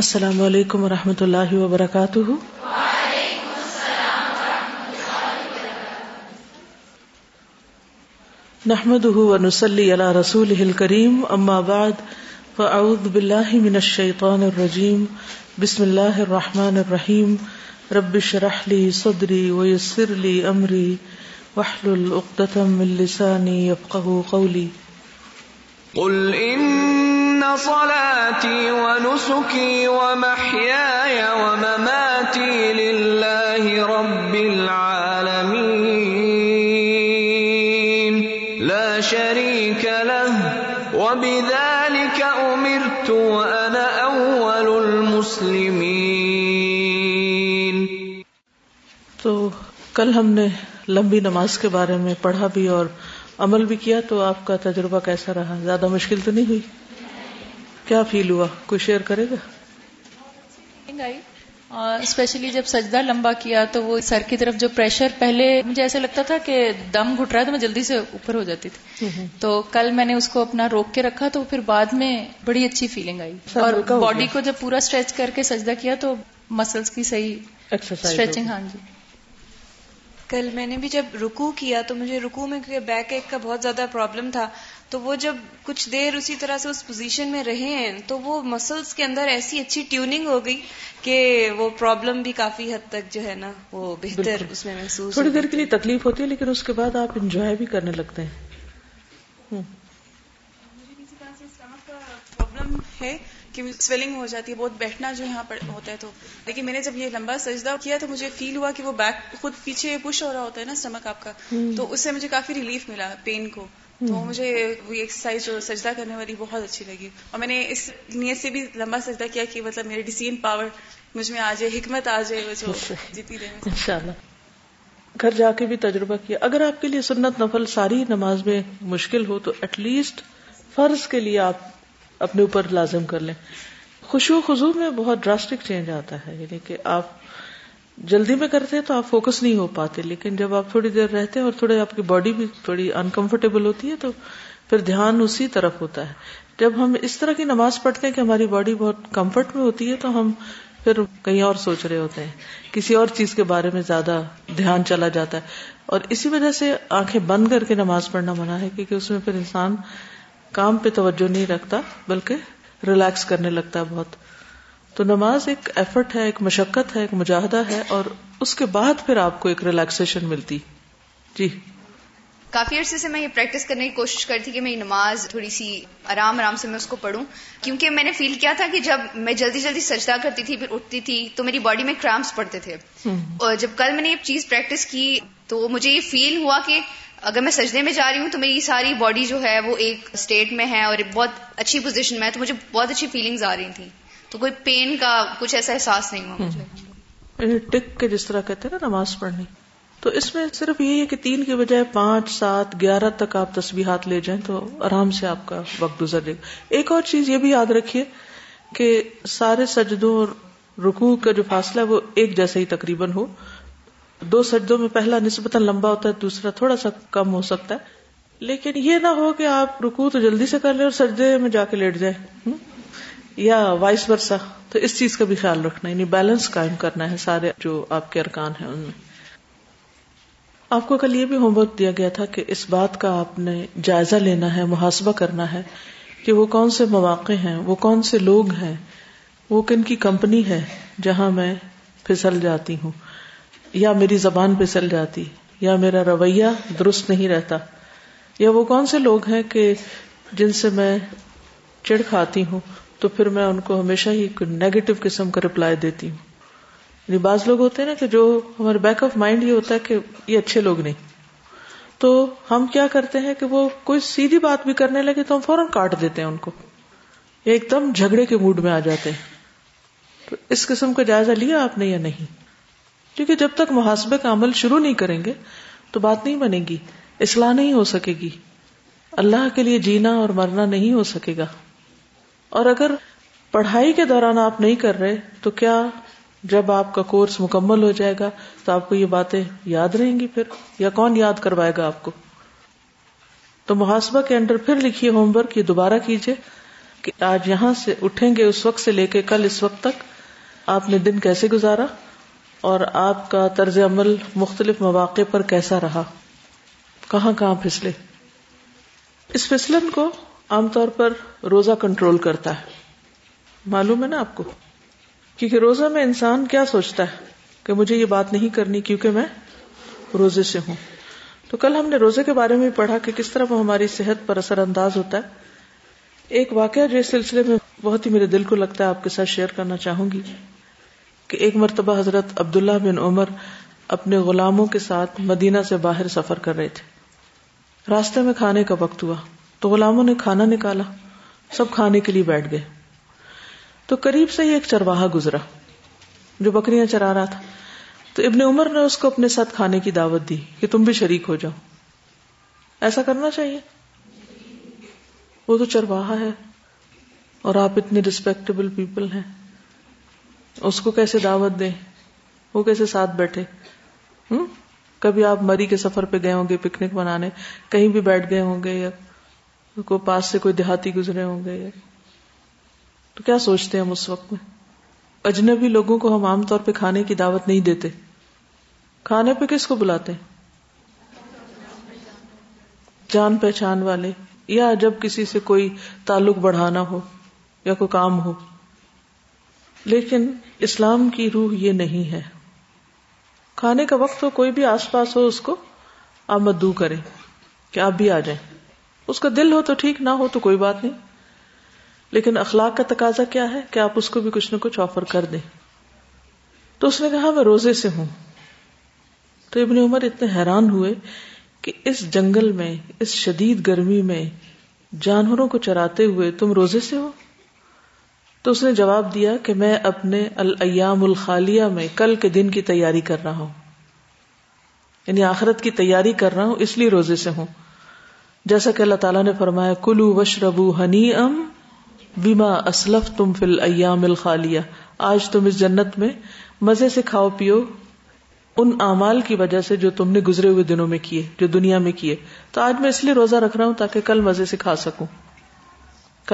السلام علیکم و رحمۃ اللہ وبرکاتہ نحمد رسول ہل کریم فاعوذ واودب من منشیٰ الرجیم بسم اللہ الرحمٰن الرحیم ربش رحلی سدری وسر علی عمری وحل العقت ان صلاتي ونسكي ومحياي ومماتي لله رب العالمين لا شريك له وبذلك امرت وانا اول المسلمين تو کل ہم نے لمبی نماز کے بارے میں پڑھا بھی اور عمل بھی کیا تو آپ کا تجربہ کیسا رہا زیادہ مشکل تو نہیں ہوئی کیا فیل ہوا کوئی شیئر کرے گا اسپیشلی جب سجدہ لمبا کیا تو وہ سر کی طرف جو پریشر پہلے مجھے ایسا لگتا تھا کہ دم گھٹ رہا تھا میں جلدی سے اوپر ہو جاتی تھی تو کل میں نے اس کو اپنا روک کے رکھا تو پھر بعد میں بڑی اچھی فیلنگ آئی اور باڈی کو جب پورا اسٹریچ کر کے سجدہ کیا تو مسلس کی صحیح اسٹریچنگ ہاں جی کل میں نے بھی جب رکو کیا تو مجھے رکو میں بیک ایک کا بہت زیادہ پرابلم تھا تو وہ جب کچھ دیر اسی طرح سے اس پوزیشن میں رہے ہیں تو وہ مسلس کے اندر ایسی اچھی ٹیوننگ ہو گئی کہ وہ پرابلم بھی کافی حد تک جو ہے نا وہ بہتر اس میں محسوس تھوڑی دیر کے لیے تکلیف ہوتی ہے لیکن اس کے بعد آپ انجوائے بھی کرنے لگتے ہیں پرابلم ہے کہ سویلنگ ہو جاتی ہے بہت بیٹھنا جو یہاں پر ہوتا ہے تو لیکن میں نے جب یہ لمبا سجدہ کیا تو مجھے فیل ہوا کہ وہ بیک خود پیچھے پش ہو رہا ہوتا ہے نا اسٹمک آپ کا تو اس سے مجھے کافی ریلیف ملا پین کو تو مجھے وہ ایکسرسائز جو سجدہ کرنے والی بہت اچھی لگی اور میں نے اس نیت سے بھی لمبا سجدہ کیا کہ مطلب میرے ڈسین پاور مجھ میں آ جائے حکمت آ جائے جو جتنی دیر میں گھر جا کے بھی تجربہ کیا اگر آپ کے لیے سنت نفل ساری نماز میں مشکل ہو تو ایٹ لیسٹ فرض کے لیے آپ اپنے اوپر لازم کر لیں خزو میں بہت ڈراسٹک چینج آتا ہے یعنی کہ آپ جلدی میں کرتے تو آپ فوکس نہیں ہو پاتے لیکن جب آپ تھوڑی دیر رہتے اور تھوڑے آپ کی باڈی بھی تھوڑی انکمفرٹیبل ہوتی ہے تو پھر دھیان اسی طرف ہوتا ہے جب ہم اس طرح کی نماز پڑھتے ہیں کہ ہماری باڈی بہت کمفرٹ میں ہوتی ہے تو ہم پھر کہیں اور سوچ رہے ہوتے ہیں کسی اور چیز کے بارے میں زیادہ دھیان چلا جاتا ہے اور اسی وجہ سے آنکھیں بند کر کے نماز پڑھنا منع ہے کیونکہ اس میں پھر انسان کام پہ توجہ نہیں رکھتا بلکہ ریلیکس کرنے لگتا ہے بہت تو نماز ایک ایفرٹ ہے ایک مشقت ہے ایک مجاہدہ ہے اور اس کے بعد پھر آپ کو ایک ریلیکسیشن ملتی جی کافی عرصے سے میں یہ پریکٹس کرنے کی کوشش کرتی کہ میں نماز تھوڑی سی آرام آرام سے میں اس کو پڑھوں کیونکہ میں نے فیل کیا تھا کہ جب میں جلدی جلدی سجدہ کرتی تھی پھر اٹھتی تھی تو میری باڈی میں کرامپس پڑتے تھے اور جب کل میں نے یہ چیز پریکٹس کی تو مجھے یہ فیل ہوا کہ اگر میں سجدے میں جا رہی ہوں تو میری ساری باڈی جو ہے وہ ایک اسٹیٹ میں ہے اور بہت اچھی پوزیشن میں ہے تو مجھے بہت اچھی فیلنگز آ رہی تھیں تو کوئی پین کا کچھ ایسا احساس نہیں ہوا مجھے ٹک کے جس طرح کہتے ہیں نا نماز پڑھنی تو اس میں صرف یہی ہے کہ تین کے بجائے پانچ سات گیارہ تک آپ تسبیحات لے جائیں تو آرام سے آپ کا وقت گزر جائے گا ایک اور چیز یہ بھی یاد رکھیے کہ سارے سجدوں اور رکوع کا جو فاصلہ ہے وہ ایک جیسا ہی تقریباً ہو دو سجدوں میں پہلا نسبتاً لمبا ہوتا ہے دوسرا تھوڑا سا کم ہو سکتا ہے لیکن یہ نہ ہو کہ آپ رکو تو جلدی سے کر لیں اور سجدے میں جا کے لیٹ جائیں یا وائس ورسا تو اس چیز کا بھی خیال رکھنا یعنی بیلنس قائم کرنا ہے سارے جو آپ کے ارکان ہیں ان میں آپ کو کل یہ بھی ہوم ورک دیا گیا تھا کہ اس بات کا آپ نے جائزہ لینا ہے محاسبہ کرنا ہے کہ وہ کون سے مواقع ہیں وہ کون سے لوگ ہیں وہ کن کی کمپنی ہے جہاں میں پھسل جاتی ہوں یا میری زبان پسل جاتی یا میرا رویہ درست نہیں رہتا یا وہ کون سے لوگ ہیں کہ جن سے میں چڑ کھاتی ہوں تو پھر میں ان کو ہمیشہ ہی نیگیٹو قسم کا رپلائی دیتی ہوں یعنی بعض لوگ ہوتے ہیں نا کہ جو ہمارے بیک آف مائنڈ یہ ہوتا ہے کہ یہ اچھے لوگ نہیں تو ہم کیا کرتے ہیں کہ وہ کوئی سیدھی بات بھی کرنے لگے تو ہم فوراً کاٹ دیتے ہیں ان کو ایک دم جھگڑے کے موڈ میں آ جاتے ہیں تو اس قسم کا جائزہ لیا آپ نے یا نہیں کیونکہ جب تک محاسبے کا عمل شروع نہیں کریں گے تو بات نہیں بنے گی اصلاح نہیں ہو سکے گی اللہ کے لیے جینا اور مرنا نہیں ہو سکے گا اور اگر پڑھائی کے دوران آپ نہیں کر رہے تو کیا جب آپ کا کورس مکمل ہو جائے گا تو آپ کو یہ باتیں یاد رہیں گی پھر یا کون یاد کروائے گا آپ کو تو محاسبہ کے انڈر پھر لکھیے ہوم ورک یہ دوبارہ کیجیے کہ آج یہاں سے اٹھیں گے اس وقت سے لے کے کل اس وقت تک آپ نے دن کیسے گزارا اور آپ کا طرز عمل مختلف مواقع پر کیسا رہا کہاں کہاں پھسلے اس پھسلن کو عام طور پر روزہ کنٹرول کرتا ہے معلوم ہے نا آپ کو کیونکہ روزہ میں انسان کیا سوچتا ہے کہ مجھے یہ بات نہیں کرنی کیونکہ میں روزے سے ہوں تو کل ہم نے روزے کے بارے میں پڑھا کہ کس طرح وہ ہماری صحت پر اثر انداز ہوتا ہے ایک واقعہ جو اس سلسلے میں بہت ہی میرے دل کو لگتا ہے آپ کے ساتھ شیئر کرنا چاہوں گی کہ ایک مرتبہ حضرت عبداللہ بن عمر اپنے غلاموں کے ساتھ مدینہ سے باہر سفر کر رہے تھے راستے میں کھانے کا وقت ہوا تو غلاموں نے کھانا نکالا سب کھانے کے لیے بیٹھ گئے تو قریب سے ہی ایک چرواہا گزرا جو بکریاں چرا رہا تھا تو ابن عمر نے اس کو اپنے ساتھ کھانے کی دعوت دی کہ تم بھی شریک ہو جاؤ ایسا کرنا چاہیے وہ تو چرواہا ہے اور آپ اتنے ریسپیکٹبل پیپل ہیں اس کو کیسے دعوت دے وہ کیسے ساتھ بیٹھے ہوں کبھی آپ مری کے سفر پہ گئے ہوں گے پکنک منانے کہیں بھی بیٹھ گئے ہوں گے یا کوئی پاس سے کوئی دیہاتی گزرے ہوں گے یا تو کیا سوچتے ہیں ہم اس وقت میں اجنبی لوگوں کو ہم عام طور پہ کھانے کی دعوت نہیں دیتے کھانے پہ کس کو بلاتے جان پہچان والے یا جب کسی سے کوئی تعلق بڑھانا ہو یا کوئی کام ہو لیکن اسلام کی روح یہ نہیں ہے کھانے کا وقت کوئی بھی آس پاس ہو اس کو آپ مدو کریں کہ آپ بھی آ جائیں اس کا دل ہو تو ٹھیک نہ ہو تو کوئی بات نہیں لیکن اخلاق کا تقاضا کیا ہے کہ آپ اس کو بھی کچھ نہ کچھ آفر کر دیں تو اس نے کہا میں روزے سے ہوں تو ابن عمر اتنے حیران ہوئے کہ اس جنگل میں اس شدید گرمی میں جانوروں کو چراتے ہوئے تم روزے سے ہو تو اس نے جواب دیا کہ میں اپنے الیام الخالیہ میں کل کے دن کی تیاری کر رہا ہوں یعنی آخرت کی تیاری کر رہا ہوں اس لیے روزے سے ہوں جیسا کہ اللہ تعالیٰ نے فرمایا کلو وشربو ہنی ام بیما اسلف تم فل ایام الخالیہ آج تم اس جنت میں مزے سے کھاؤ پیو ان اعمال کی وجہ سے جو تم نے گزرے ہوئے دنوں میں کیے جو دنیا میں کیے تو آج میں اس لیے روزہ رکھ رہا ہوں تاکہ کل مزے سے کھا سکوں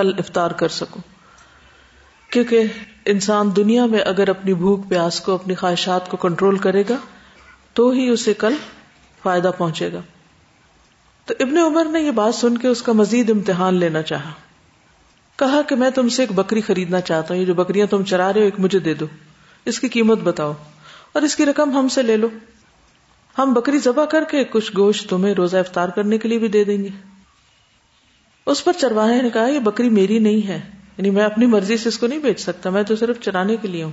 کل افطار کر سکوں کیونکہ انسان دنیا میں اگر اپنی بھوک پیاس کو اپنی خواہشات کو کنٹرول کرے گا تو ہی اسے کل فائدہ پہنچے گا تو ابن عمر نے یہ بات سن کے اس کا مزید امتحان لینا چاہا کہا کہ میں تم سے ایک بکری خریدنا چاہتا ہوں یہ جو بکریاں تم چرا رہے ہو ایک مجھے دے دو اس کی قیمت بتاؤ اور اس کی رقم ہم سے لے لو ہم بکری ذبح کر کے کچھ گوشت تمہیں روزہ افطار کرنے کے لیے بھی دے دیں گے اس پر چرواہے نے کہا یہ بکری میری نہیں ہے یعنی میں اپنی مرضی سے اس کو نہیں بیچ سکتا میں تو صرف چرانے کے لیے ہوں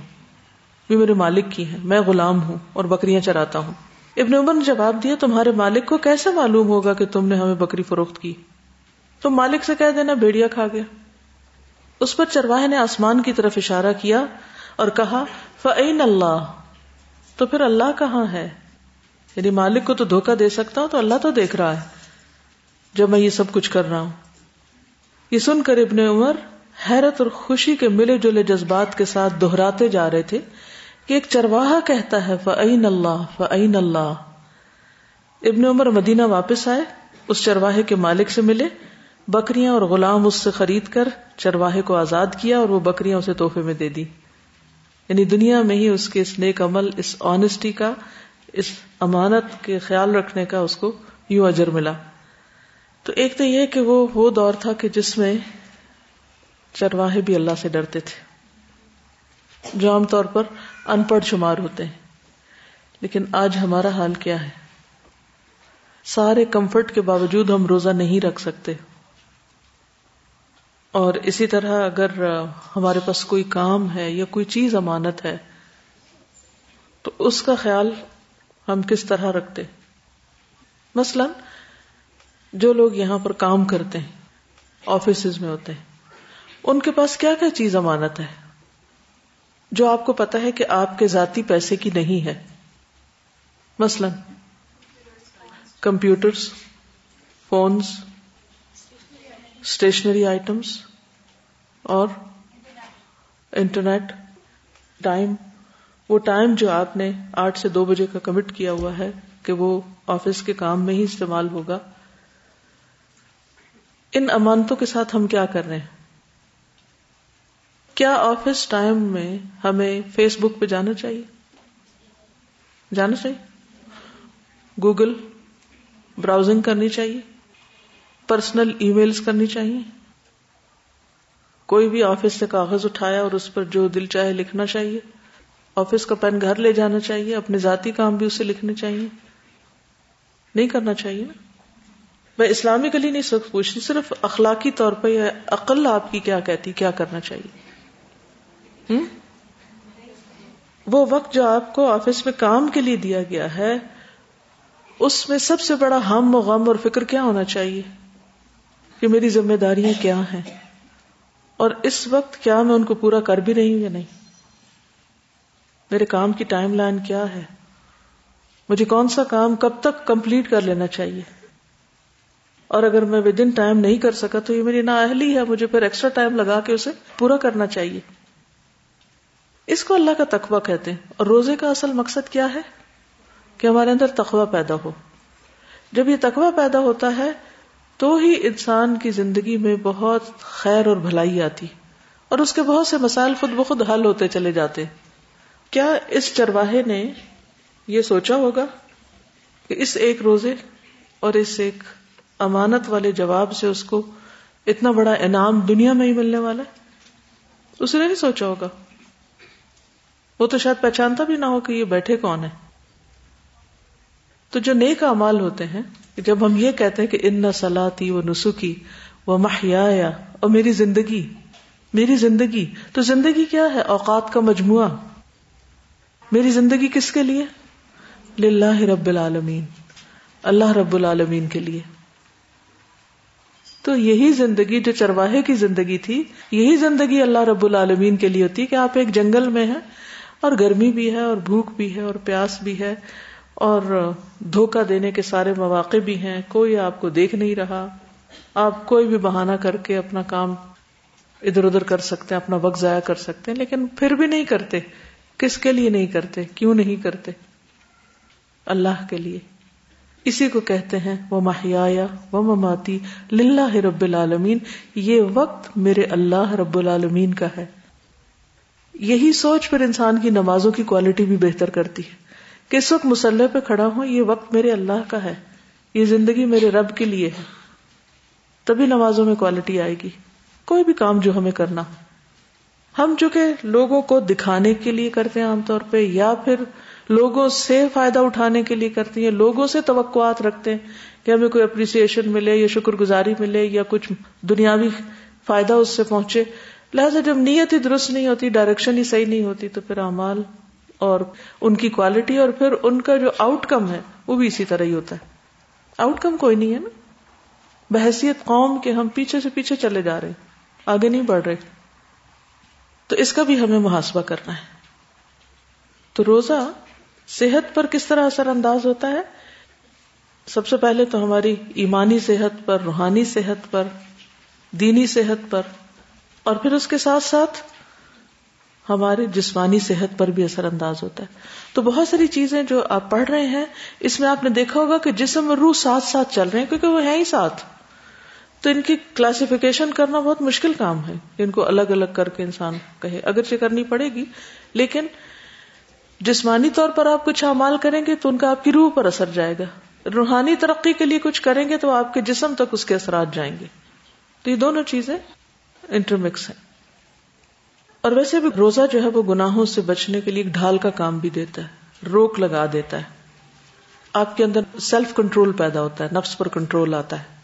یہ میرے مالک کی ہے میں غلام ہوں اور بکریاں چراتا ہوں ابن عمر نے جواب دیا تمہارے مالک کو کیسے معلوم ہوگا کہ تم نے ہمیں بکری فروخت کی تو مالک سے کہہ دینا بیڑیا کھا گیا اس پر چرواہے نے آسمان کی طرف اشارہ کیا اور کہا فعین اللہ تو پھر اللہ کہاں ہے یعنی مالک کو تو دھوکہ دے سکتا ہوں تو اللہ تو دیکھ رہا ہے جب میں یہ سب کچھ کر رہا ہوں یہ سن کر ابن عمر حیرت اور خوشی کے ملے جلے جذبات کے ساتھ دہراتے جا رہے تھے کہ ایک چرواہا کہتا ہے فعین اللہ فعین اللہ ابن عمر مدینہ واپس آئے اس چرواہے کے مالک سے ملے بکریاں اور غلام اس سے خرید کر چرواہے کو آزاد کیا اور وہ بکریاں اسے تحفے میں دے دی یعنی دنیا میں ہی اس کے اس نیک عمل اس آنےسٹی کا اس امانت کے خیال رکھنے کا اس کو یوں اجر ملا تو ایک تو یہ کہ وہ وہ دور تھا کہ جس میں چرواہے بھی اللہ سے ڈرتے تھے جو عام طور پر ان پڑھ شمار ہوتے ہیں لیکن آج ہمارا حال کیا ہے سارے کمفرٹ کے باوجود ہم روزہ نہیں رکھ سکتے اور اسی طرح اگر ہمارے پاس کوئی کام ہے یا کوئی چیز امانت ہے تو اس کا خیال ہم کس طرح رکھتے مثلا جو لوگ یہاں پر کام کرتے ہیں آفیسز میں ہوتے ہیں ان کے پاس کیا کیا چیز امانت ہے جو آپ کو پتا ہے کہ آپ کے ذاتی پیسے کی نہیں ہے مثلا کمپیوٹرز فونز اسٹیشنری آئٹمس اور انٹرنیٹ ٹائم وہ ٹائم جو آپ نے آٹھ سے دو بجے کا کمٹ کیا ہوا ہے کہ وہ آفس کے کام میں ہی استعمال ہوگا ان امانتوں کے ساتھ ہم کیا کر رہے ہیں کیا آفس ٹائم میں ہمیں فیس بک پہ جانا چاہیے جانا چاہیے گوگل براؤزنگ کرنی چاہیے پرسنل ای میلز کرنی چاہیے کوئی بھی آفس سے کاغذ اٹھایا اور اس پر جو دل چاہے لکھنا چاہیے آفس کا پین گھر لے جانا چاہیے اپنے ذاتی کام بھی اسے لکھنے چاہیے نہیں کرنا چاہیے نا میں اسلامکلی نہیں سب پوچھتی صرف اخلاقی طور پہ یا عقل آپ کی کیا کہتی کیا کرنا چاہیے وہ وقت جو آپ کو آفس میں کام کے لیے دیا گیا ہے اس میں سب سے بڑا ہم و غم اور فکر کیا ہونا چاہیے کہ میری ذمہ داریاں کیا ہیں اور اس وقت کیا میں ان کو پورا کر بھی رہی ہوں یا نہیں میرے کام کی ٹائم لائن کیا ہے مجھے کون سا کام کب تک کمپلیٹ کر لینا چاہیے اور اگر میں ود ان ٹائم نہیں کر سکا تو یہ میری نا اہلی ہے مجھے پھر ایکسٹرا ٹائم لگا کے اسے پورا کرنا چاہیے اس کو اللہ کا تقوی کہتے ہیں اور روزے کا اصل مقصد کیا ہے کہ ہمارے اندر تقوی پیدا ہو جب یہ تقوی پیدا ہوتا ہے تو ہی انسان کی زندگی میں بہت خیر اور بھلائی آتی اور اس کے بہت سے مسائل خود بخود حل ہوتے چلے جاتے کیا اس چرواہے نے یہ سوچا ہوگا کہ اس ایک روزے اور اس ایک امانت والے جواب سے اس کو اتنا بڑا انعام دنیا میں ہی ملنے والا ہے اس نے نہیں سوچا ہوگا وہ تو شاید پہچانتا بھی نہ ہو کہ یہ بیٹھے کون ہیں تو جو نیک امال ہوتے ہیں جب ہم یہ کہتے ہیں کہ ان سلاتی وہ نسخی وہ محیا اور میری زندگی میری زندگی تو زندگی کیا ہے اوقات کا مجموعہ میری زندگی کس کے لیے لاہ رب العالمین اللہ رب العالمین کے لیے تو یہی زندگی جو چرواہے کی زندگی تھی یہی زندگی اللہ رب العالمین کے لیے ہوتی کہ آپ ایک جنگل میں ہیں اور گرمی بھی ہے اور بھوک بھی ہے اور پیاس بھی ہے اور دھوکہ دینے کے سارے مواقع بھی ہیں کوئی آپ کو دیکھ نہیں رہا آپ کوئی بھی بہانہ کر کے اپنا کام ادھر ادھر کر سکتے ہیں اپنا وقت ضائع کر سکتے ہیں لیکن پھر بھی نہیں کرتے کس کے لیے نہیں کرتے کیوں نہیں کرتے اللہ کے لیے اسی کو کہتے ہیں وہ ماہیا وہ مماتی لاہ رب العالمین یہ وقت میرے اللہ رب العالمین کا ہے یہی سوچ پھر انسان کی نمازوں کی کوالٹی بھی بہتر کرتی ہے کس وقت مسلح پہ کھڑا ہوں یہ وقت میرے اللہ کا ہے یہ زندگی میرے رب کے لیے ہے تبھی نمازوں میں کوالٹی آئے گی کوئی بھی کام جو ہمیں کرنا ہو ہم جو کہ لوگوں کو دکھانے کے لیے کرتے ہیں عام طور پہ یا پھر لوگوں سے فائدہ اٹھانے کے لیے کرتے ہیں لوگوں سے توقعات رکھتے ہیں کہ ہمیں کوئی اپریسیشن ملے یا شکر گزاری ملے یا کچھ دنیاوی فائدہ اس سے پہنچے لہٰذا جب نیت ہی درست نہیں ہوتی ڈائریکشن ہی صحیح نہیں ہوتی تو پھر امال اور ان کی کوالٹی اور پھر ان کا جو آؤٹ کم ہے وہ بھی اسی طرح ہی ہوتا ہے آؤٹ کم کوئی نہیں ہے نا بحثیت قوم کے ہم پیچھے سے پیچھے چلے جا رہے ہیں آگے نہیں بڑھ رہے تو اس کا بھی ہمیں محاسبہ کرنا ہے تو روزہ صحت پر کس طرح اثر انداز ہوتا ہے سب سے پہلے تو ہماری ایمانی صحت پر روحانی صحت پر دینی صحت پر اور پھر اس کے ساتھ ساتھ ہمارے جسمانی صحت پر بھی اثر انداز ہوتا ہے تو بہت ساری چیزیں جو آپ پڑھ رہے ہیں اس میں آپ نے دیکھا ہوگا کہ جسم اور روح ساتھ ساتھ چل رہے ہیں کیونکہ وہ ہیں ہی ساتھ تو ان کی کلاسیفیکیشن کرنا بہت مشکل کام ہے ان کو الگ الگ کر کے انسان کہے اگرچہ کرنی پڑے گی لیکن جسمانی طور پر آپ کچھ اعمال کریں گے تو ان کا آپ کی روح پر اثر جائے گا روحانی ترقی کے لیے کچھ کریں گے تو آپ کے جسم تک اس کے اثرات جائیں گے تو یہ دونوں چیزیں انٹرمکس ہے اور ویسے بھی روزہ جو ہے وہ گناہوں سے بچنے کے لیے ایک ڈھال کا کام بھی دیتا ہے روک لگا دیتا ہے آپ کے اندر سیلف کنٹرول پیدا ہوتا ہے نفس پر کنٹرول آتا ہے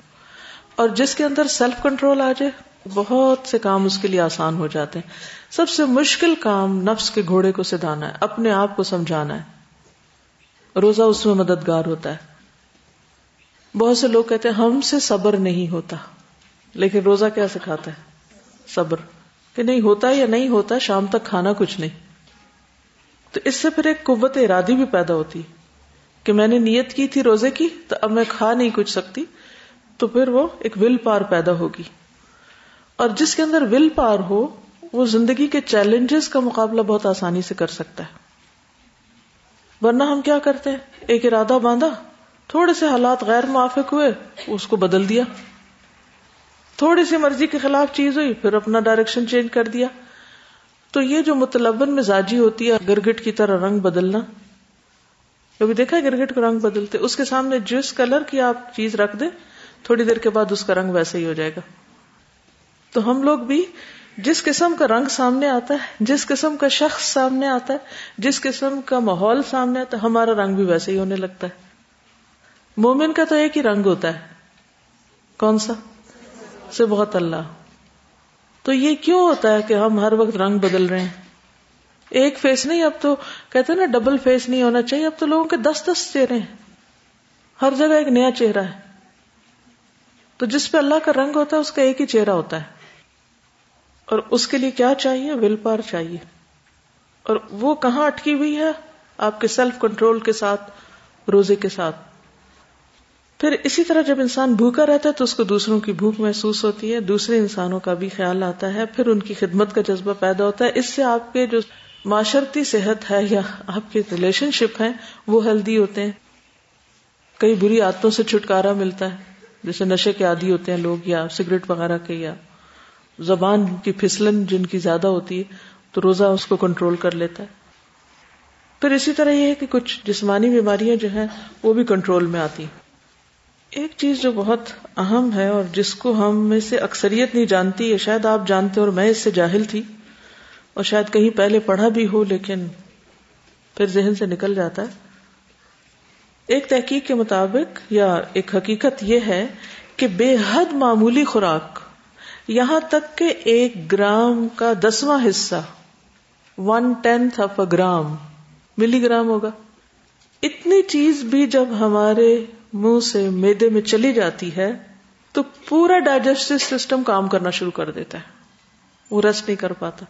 اور جس کے اندر سیلف کنٹرول آ جائے بہت سے کام اس کے لیے آسان ہو جاتے ہیں سب سے مشکل کام نفس کے گھوڑے کو سدھانا ہے اپنے آپ کو سمجھانا ہے روزہ اس میں مددگار ہوتا ہے بہت سے لوگ کہتے ہیں ہم سے صبر نہیں ہوتا لیکن روزہ کیا سکھاتا ہے صبر کہ نہیں ہوتا یا نہیں ہوتا شام تک کھانا کچھ نہیں تو اس سے پھر ایک قوت ارادی بھی پیدا ہوتی کہ میں نے نیت کی تھی روزے کی تو اب میں کھا نہیں کچھ سکتی تو پھر وہ ایک ول پار پیدا ہوگی اور جس کے اندر ول پار ہو وہ زندگی کے چیلنجز کا مقابلہ بہت آسانی سے کر سکتا ہے ورنہ ہم کیا کرتے ہیں ایک ارادہ باندھا تھوڑے سے حالات غیر موافق ہوئے اس کو بدل دیا تھوڑی سی مرضی کے خلاف چیز ہوئی پھر اپنا ڈائریکشن چینج کر دیا تو یہ جو متلبن مزاجی ہوتی ہے گرگٹ کی طرح رنگ بدلنا کبھی دیکھا گرگٹ کو رنگ بدلتے اس کے سامنے جس کلر کی آپ چیز رکھ دیں تھوڑی دیر کے بعد اس کا رنگ ویسے ہی ہو جائے گا تو ہم لوگ بھی جس قسم کا رنگ سامنے آتا ہے جس قسم کا شخص سامنے آتا ہے جس قسم کا ماحول سامنے آتا ہے ہمارا رنگ بھی ویسے ہی ہونے لگتا ہے مومن کا تو ایک ہی رنگ ہوتا ہے کون سا سے بہت اللہ تو یہ کیوں ہوتا ہے کہ ہم ہر وقت رنگ بدل رہے ہیں ایک فیس نہیں اب تو کہتے نا ڈبل فیس نہیں ہونا چاہیے اب تو لوگوں کے دس دس چہرے ہیں ہر جگہ ایک نیا چہرہ ہے تو جس پہ اللہ کا رنگ ہوتا ہے اس کا ایک ہی چہرہ ہوتا ہے اور اس کے لیے کیا چاہیے ول پار چاہیے اور وہ کہاں اٹکی ہوئی ہے آپ کے سیلف کنٹرول کے ساتھ روزے کے ساتھ پھر اسی طرح جب انسان بھوکا رہتا ہے تو اس کو دوسروں کی بھوک محسوس ہوتی ہے دوسرے انسانوں کا بھی خیال آتا ہے پھر ان کی خدمت کا جذبہ پیدا ہوتا ہے اس سے آپ کے جو معاشرتی صحت ہے یا آپ کے ریلیشن شپ ہیں وہ ہیلدی ہوتے ہیں کئی بری عادتوں سے چھٹکارا ملتا ہے جیسے نشے کے عادی ہوتے ہیں لوگ یا سگریٹ وغیرہ کے یا زبان کی پھسلن جن کی زیادہ ہوتی ہے تو روزہ اس کو کنٹرول کر لیتا ہے پھر اسی طرح یہ ہے کہ کچھ جسمانی بیماریاں جو ہیں وہ بھی کنٹرول میں آتی ہیں ایک چیز جو بہت اہم ہے اور جس کو ہم میں سے اکثریت نہیں جانتی ہے شاید آپ جانتے اور میں اس سے جاہل تھی اور شاید کہیں پہلے پڑھا بھی ہو لیکن پھر ذہن سے نکل جاتا ہے ایک تحقیق کے مطابق یا ایک حقیقت یہ ہے کہ بے حد معمولی خوراک یہاں تک کہ ایک گرام کا دسواں حصہ one tenth of a gram milligram ہوگا اتنی چیز بھی جب ہمارے منہ سے میدے میں چلی جاتی ہے تو پورا ڈائجسٹو سسٹم کام کرنا شروع کر دیتا ہے وہ ریسٹ نہیں کر پاتا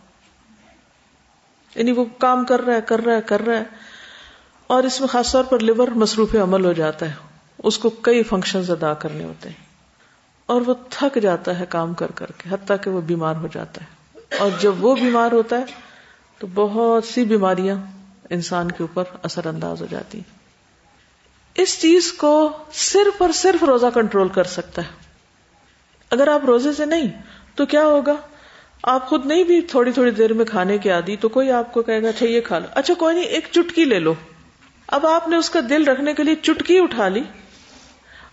یعنی وہ کام کر رہا ہے کر رہا ہے کر رہا ہے اور اس میں خاص طور پر لیور مصروف عمل ہو جاتا ہے اس کو کئی فنکشنز ادا کرنے ہوتے ہیں اور وہ تھک جاتا ہے کام کر کر کے حتیٰ کہ وہ بیمار ہو جاتا ہے اور جب وہ بیمار ہوتا ہے تو بہت سی بیماریاں انسان کے اوپر اثر انداز ہو جاتی ہیں اس چیز کو صرف اور صرف روزہ کنٹرول کر سکتا ہے اگر آپ روزے سے نہیں تو کیا ہوگا آپ خود نہیں بھی تھوڑی تھوڑی دیر میں کھانے کے عادی تو کوئی آپ کو کہے گا اچھا یہ کھا لو اچھا کوئی نہیں ایک چٹکی لے لو اب آپ نے اس کا دل رکھنے کے لیے چٹکی اٹھا لی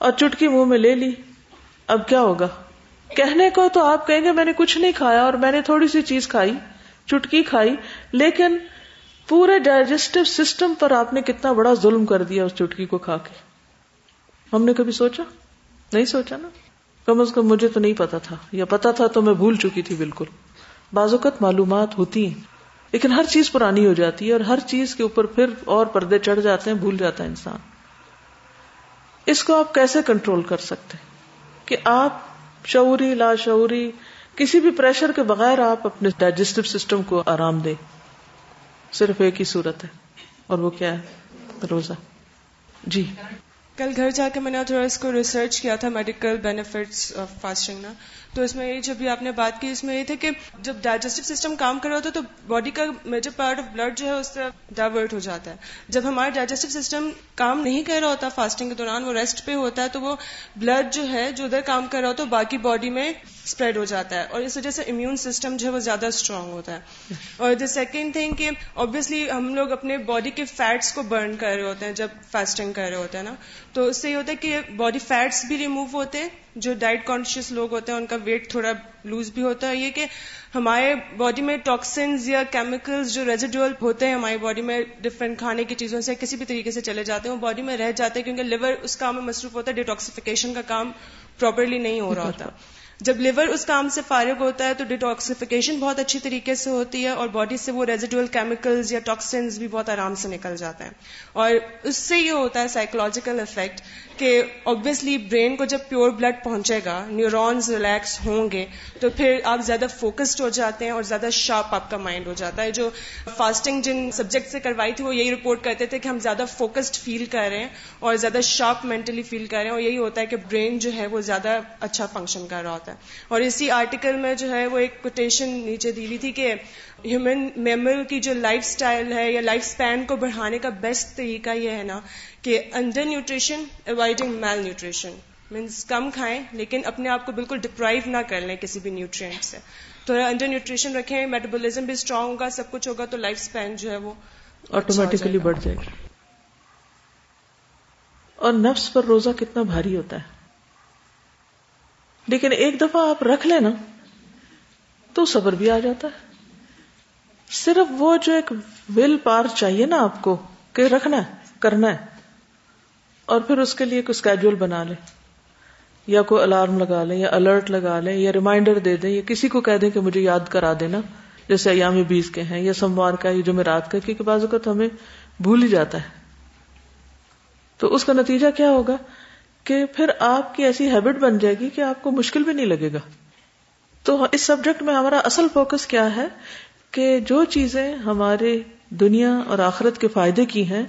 اور چٹکی منہ میں لے لی اب کیا ہوگا کہنے کو تو آپ کہیں گے میں نے کچھ نہیں کھایا اور میں نے تھوڑی سی چیز کھائی چٹکی کھائی لیکن پورے ڈائجسٹو سسٹم پر آپ نے کتنا بڑا ظلم کر دیا اس چٹکی کو کھا کے ہم نے کبھی سوچا نہیں سوچا نا کم از کم مجھے تو نہیں پتا تھا یا پتا تھا تو میں بھول چکی تھی بالکل بازوقت معلومات ہوتی ہیں لیکن ہر چیز پرانی ہو جاتی ہے اور ہر چیز کے اوپر پھر اور پردے چڑھ جاتے ہیں بھول جاتا ہے انسان اس کو آپ کیسے کنٹرول کر سکتے کہ آپ شعوری لا شعوری کسی بھی پریشر کے بغیر آپ اپنے ڈائجسٹو سسٹم کو آرام دیں صرف ایک ہی صورت ہے اور وہ کیا ہے روزہ جی کل گھر جا کے میں نے اس کو ریسرچ کیا تھا میڈیکل بینیفٹس آف فاسٹنگ نا تو اس میں یہ جب بھی آپ نے بات کی اس میں یہ تھا کہ جب ڈائجسٹو سسٹم کام کر رہا ہوتا ہے تو باڈی کا میجر پارٹ آف بلڈ جو ہے اس سے ڈائیورٹ ہو جاتا ہے جب ہمارا ڈائجسٹو سسٹم کام نہیں کر رہا ہوتا فاسٹنگ کے دوران وہ ریسٹ پہ ہوتا ہے تو وہ بلڈ جو ہے جو ادھر کام کر رہا ہوتا ہے باقی باڈی میں اسپریڈ ہو جاتا ہے اور اس وجہ سے امیون سسٹم جو ہے وہ زیادہ اسٹرانگ ہوتا ہے اور دا سیکنڈ تھنگ کہ آبویسلی ہم لوگ اپنے باڈی کے فیٹس کو برن کر رہے ہوتے ہیں جب فاسٹنگ کر رہے ہوتے ہیں نا تو اس سے یہ ہوتا ہے کہ باڈی فیٹس بھی ریموو ہوتے ہیں جو ڈائٹ کانشیس لوگ ہوتے ہیں ان کا ویٹ تھوڑا لوز بھی ہوتا ہے یہ کہ ہمارے باڈی میں ٹاکسنز یا کیمیکلز جو ریزیڈول ہوتے ہیں ہماری باڈی میں ڈفرینٹ کھانے کی چیزوں سے کسی بھی طریقے سے چلے جاتے ہیں وہ باڈی میں رہ جاتے ہیں کیونکہ لیور اس کام میں مصروف ہوتا ہے ڈیٹاکسیفیکیشن کا کام پراپرلی نہیں ہو رہا ہوتا جب لیور اس کام سے فارغ ہوتا ہے تو ڈیٹاکسیفیکیشن بہت اچھی طریقے سے ہوتی ہے اور باڈی سے وہ ریزیڈل کیمیکلز یا ٹاکسنز بھی بہت آرام سے نکل جاتے ہیں اور اس سے یہ ہوتا ہے سائیکولوجیکل افیکٹ کہ آبویسلی برین کو جب پیور بلڈ پہنچے گا نیورونز ریلیکس ہوں گے تو پھر آپ زیادہ فوکسڈ ہو جاتے ہیں اور زیادہ شارپ آپ کا مائنڈ ہو جاتا ہے جو فاسٹنگ جن سبجیکٹ سے کروائی تھی وہ یہی رپورٹ کرتے تھے کہ ہم زیادہ فوکسڈ فیل کر رہے ہیں اور زیادہ شارپ مینٹلی فیل کر رہے ہیں اور یہی ہوتا ہے کہ برین جو ہے وہ زیادہ اچھا فنکشن کر رہا ہوتا ہے اور اسی آرٹیکل میں جو ہے وہ ایک کوٹیشن نیچے دی ہوئی تھی کہ ہیومن میمور کی جو لائف اسٹائل ہے یا لائف اسپین کو بڑھانے کا بیسٹ طریقہ یہ ہے نا کہ undernutrition avoiding malnutrition means کم کھائیں لیکن اپنے آپ کو بالکل ڈپرائو نہ کر لیں کسی بھی نیوٹرینٹ سے تو انڈر نیوٹریشن رکھیں میٹابولزم بھی اسٹرانگ ہوگا سب کچھ ہوگا تو لائف اسپین جو ہے وہ آٹومیٹکلی اچھا بڑھ جائے گا اور نفس پر روزہ کتنا بھاری ہوتا ہے لیکن ایک دفعہ آپ رکھ لیں نا تو صبر بھی آ جاتا ہے صرف وہ جو ایک ول پار چاہیے نا آپ کو کہ رکھنا ہے کرنا ہے اور پھر اس کے لیے کوئی اسکیڈول بنا لیں یا کوئی الارم لگا لیں یا الرٹ لگا لیں یا ریمائنڈر دے دیں یا کسی کو کہہ دیں کہ مجھے یاد کرا دینا جیسے ایام بیس کے ہیں یا سموار کا یا جمعرات کا کیونکہ بعض اوقات ہمیں بھول ہی جاتا ہے تو اس کا نتیجہ کیا ہوگا کہ پھر آپ کی ایسی ہیبٹ بن جائے گی کہ آپ کو مشکل بھی نہیں لگے گا تو اس سبجیکٹ میں ہمارا اصل فوکس کیا ہے کہ جو چیزیں ہمارے دنیا اور آخرت کے فائدے کی ہیں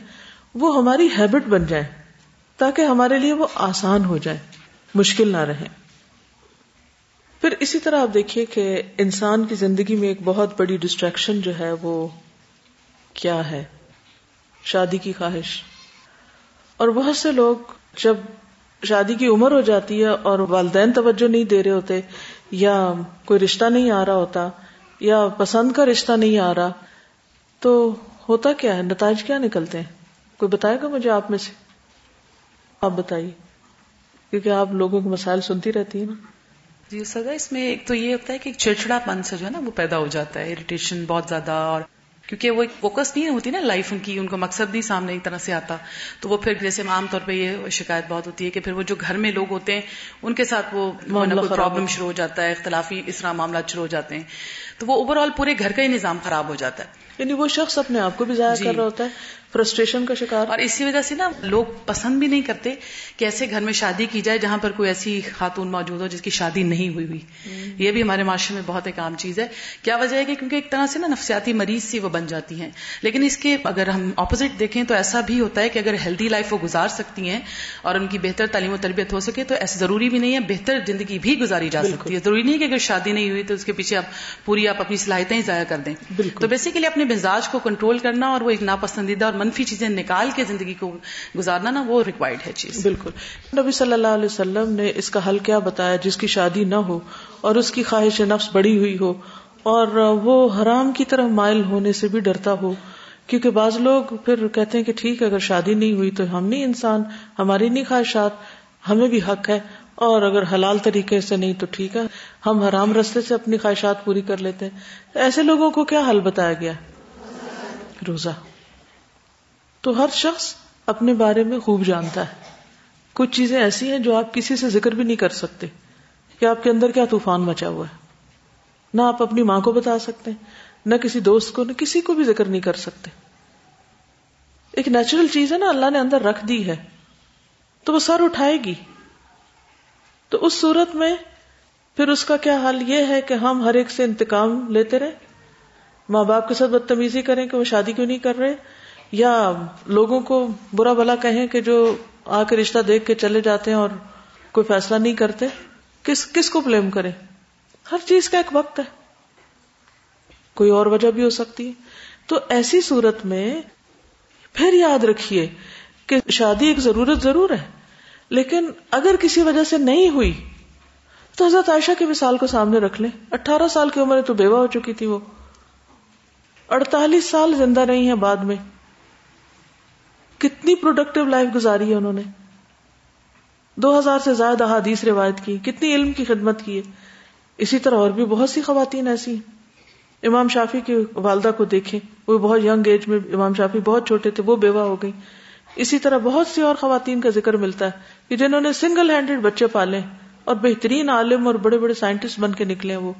وہ ہماری ہیبٹ بن جائیں تاکہ ہمارے لیے وہ آسان ہو جائے مشکل نہ رہے پھر اسی طرح آپ دیکھیے کہ انسان کی زندگی میں ایک بہت بڑی ڈسٹریکشن جو ہے وہ کیا ہے شادی کی خواہش اور بہت سے لوگ جب شادی کی عمر ہو جاتی ہے اور والدین توجہ نہیں دے رہے ہوتے یا کوئی رشتہ نہیں آ رہا ہوتا یا پسند کا رشتہ نہیں آ رہا تو ہوتا کیا ہے نتائج کیا نکلتے ہیں کوئی بتائے گا مجھے آپ میں سے آپ بتائیے کیونکہ آپ لوگوں کو مسائل سنتی رہتی ہیں نا جی اس میں ایک تو یہ ہوتا ہے کہ ایک چڑچڑا پن سے جو ہے نا وہ پیدا ہو جاتا ہے اریٹیشن بہت زیادہ اور کیونکہ وہ ایک فوکس نہیں ہوتی نا لائف ان کی ان کو مقصد نہیں سامنے ایک طرح سے آتا تو وہ پھر جیسے عام طور پہ یہ شکایت بہت ہوتی ہے کہ پھر وہ جو گھر میں لوگ ہوتے ہیں ان کے ساتھ وہ پرابلم شروع ہو جاتا ہے اختلافی اسرا معاملات شروع ہو جاتے ہیں تو وہ اوور آل پورے گھر کا ہی نظام خراب ہو جاتا ہے یعنی وہ شخص اپنے آپ کو بھی ضائع جی. کر رہا ہوتا ہے فرسٹریشن کا شکار اور اسی وجہ سے نا لوگ پسند بھی نہیں کرتے کہ ایسے گھر میں شادی کی جائے جہاں پر کوئی ایسی خاتون موجود ہو جس کی شادی نہیں ہوئی ہوئی یہ بھی ہمارے معاشرے میں بہت ایک عام چیز ہے کیا وجہ ہے کہ کیونکہ ایک طرح سے نا نفسیاتی مریض سی وہ بن جاتی ہیں لیکن اس کے اگر ہم اپوزٹ دیکھیں تو ایسا بھی ہوتا ہے کہ اگر ہیلدی لائف وہ گزار سکتی ہیں اور ان کی بہتر تعلیم و تربیت ہو سکے تو ایسا ضروری بھی نہیں ہے بہتر زندگی بھی گزاری جا سکتی ہے ضروری نہیں ہے کہ اگر شادی نہیں ہوئی تو اس کے پیچھے آپ پوری آپ اپنی صلاحیتیں ضائع کر دیں تو بیسیکلی اپنے اپنے مزاج کو کنٹرول کرنا اور وہ ایک ناپسندیدہ اور منفی چیزیں نکال کے زندگی کو گزارنا نا وہ ریکوائرڈ ہے چیز بالکل نبی صلی اللہ علیہ وسلم نے اس کا حل کیا بتایا جس کی شادی نہ ہو اور اس کی خواہش نفس بڑی ہوئی ہو اور وہ حرام کی طرف مائل ہونے سے بھی ڈرتا ہو کیونکہ بعض لوگ پھر کہتے ہیں کہ ٹھیک ہے اگر شادی نہیں ہوئی تو ہم نہیں انسان ہماری نہیں خواہشات ہمیں بھی حق ہے اور اگر حلال طریقے سے نہیں تو ٹھیک ہے ہم حرام رستے سے اپنی خواہشات پوری کر لیتے ہیں ایسے لوگوں کو کیا حل بتایا گیا روزہ تو ہر شخص اپنے بارے میں خوب جانتا ہے کچھ چیزیں ایسی ہیں جو آپ کسی سے ذکر بھی نہیں کر سکتے کہ آپ کے اندر کیا طوفان مچا ہوا ہے نہ آپ اپنی ماں کو بتا سکتے ہیں نہ کسی دوست کو نہ کسی کو بھی ذکر نہیں کر سکتے ایک نیچرل چیز ہے نا اللہ نے اندر رکھ دی ہے تو وہ سر اٹھائے گی تو اس صورت میں پھر اس کا کیا حال یہ ہے کہ ہم ہر ایک سے انتقام لیتے رہے ماں باپ کے ساتھ بدتمیزی کریں کہ وہ شادی کیوں نہیں کر رہے یا لوگوں کو برا بلا کہ جو آ کے رشتہ دیکھ کے چلے جاتے ہیں اور کوئی فیصلہ نہیں کرتے کس کس کو بلیم کریں ہر چیز کا ایک وقت ہے کوئی اور وجہ بھی ہو سکتی ہے تو ایسی صورت میں پھر یاد رکھیے کہ شادی ایک ضرورت ضرور ہے لیکن اگر کسی وجہ سے نہیں ہوئی تو حضرت عائشہ کی مثال کو سامنے رکھ لیں اٹھارہ سال کی عمر تو بیوہ ہو چکی تھی وہ اڑتالیس سال زندہ رہی ہیں بعد میں کتنی پروڈکٹیو لائف گزاری ہے انہوں نے دو ہزار سے احادیث روایت کی کتنی علم کی خدمت کی ہے اسی طرح اور بھی بہت سی خواتین ایسی ہیں امام شافی کی والدہ کو دیکھیں وہ بہت ینگ ایج میں امام شافی بہت چھوٹے تھے وہ بیوہ ہو گئی اسی طرح بہت سی اور خواتین کا ذکر ملتا ہے کہ جنہوں نے سنگل ہینڈیڈ بچے پالے اور بہترین عالم اور بڑے بڑے سائنٹسٹ بن کے نکلے وہ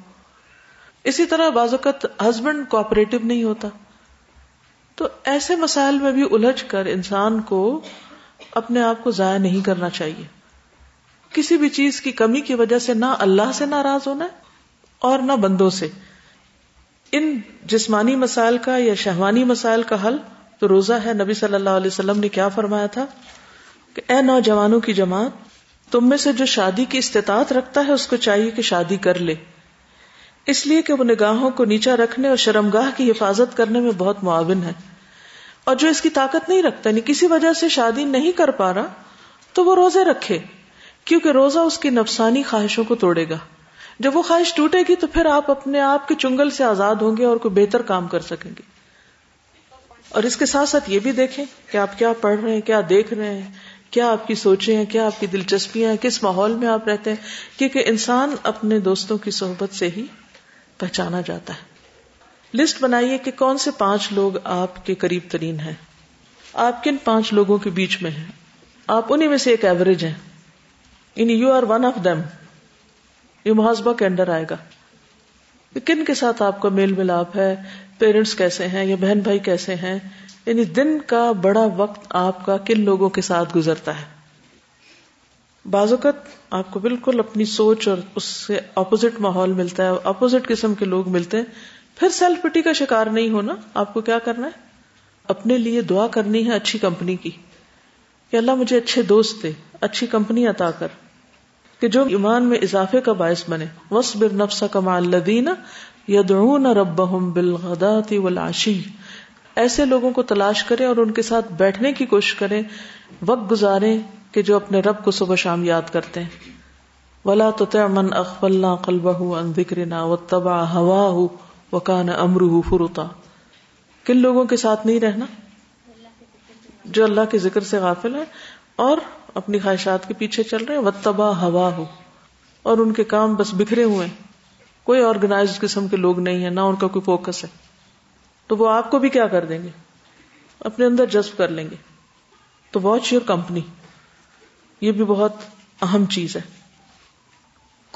اسی طرح بعض اوقات ہسبینڈ کوپریٹو نہیں ہوتا تو ایسے مسائل میں بھی الجھ کر انسان کو اپنے آپ کو ضائع نہیں کرنا چاہیے کسی بھی چیز کی کمی کی وجہ سے نہ اللہ سے ناراض ہونا اور نہ بندوں سے ان جسمانی مسائل کا یا شہوانی مسائل کا حل تو روزہ ہے نبی صلی اللہ علیہ وسلم نے کیا فرمایا تھا کہ اے نوجوانوں کی جماعت تم میں سے جو شادی کی استطاعت رکھتا ہے اس کو چاہیے کہ شادی کر لے اس لیے کہ وہ نگاہوں کو نیچا رکھنے اور شرمگاہ کی حفاظت کرنے میں بہت معاون ہے اور جو اس کی طاقت نہیں رکھتا یعنی کسی وجہ سے شادی نہیں کر پا رہا تو وہ روزے رکھے کیونکہ روزہ اس کی نفسانی خواہشوں کو توڑے گا جب وہ خواہش ٹوٹے گی تو پھر آپ اپنے آپ کے چنگل سے آزاد ہوں گے اور کوئی بہتر کام کر سکیں گے اور اس کے ساتھ ساتھ یہ بھی دیکھیں کہ آپ کیا پڑھ رہے ہیں کیا دیکھ رہے ہیں کیا آپ کی سوچیں ہیں کیا آپ کی دلچسپیاں ہیں کس ماحول میں آپ رہتے ہیں کیونکہ انسان اپنے دوستوں کی صحبت سے ہی پہچانا جاتا ہے لسٹ بنائیے کہ کون سے پانچ لوگ آپ کے قریب ترین ہیں آپ کن پانچ لوگوں کے بیچ میں ہیں آپ انہیں میں سے ایک ایوریج ہیں and you are one of them یہ محاذہ کے انڈر آئے گا کن کے ساتھ آپ کا میل ملاپ ہے پیرنٹس کیسے ہیں یا بہن بھائی کیسے ہیں یعنی دن کا بڑا وقت آپ کا کن لوگوں کے ساتھ گزرتا ہے بعض اوقات آپ کو بالکل اپنی سوچ اور اس سے اپوزٹ ماحول ملتا ہے اپوزٹ قسم کے لوگ ملتے ہیں پھر سیلف پٹی کا شکار نہیں ہونا آپ کو کیا کرنا ہے اپنے لیے دعا کرنی ہے اچھی کمپنی کی کہ اللہ مجھے اچھے دوست دے اچھی کمپنی عطا کر کہ جو ایمان میں اضافے کا باعث بنے وس بفسا کمال یا در نہ رب بالغ و ایسے لوگوں کو تلاش کریں اور ان کے ساتھ بیٹھنے کی کوشش کریں وقت گزارے کہ جو اپنے رب کو صبح شام یاد کرتے ہیں ولا تو تبا ہوا ہو تم اخلاقرا فروتا کن لوگوں کے ساتھ نہیں رہنا جو اللہ کے ذکر سے غافل ہے اور اپنی خواہشات کے پیچھے چل رہے ہیں تبا ہوا ہو اور ان کے کام بس بکھرے ہوئے کوئی آرگنائز قسم کے لوگ نہیں ہے نہ ان کا کوئی فوکس ہے تو وہ آپ کو بھی کیا کر دیں گے اپنے اندر جذب کر لیں گے تو واچ یور کمپنی یہ بھی بہت اہم چیز ہے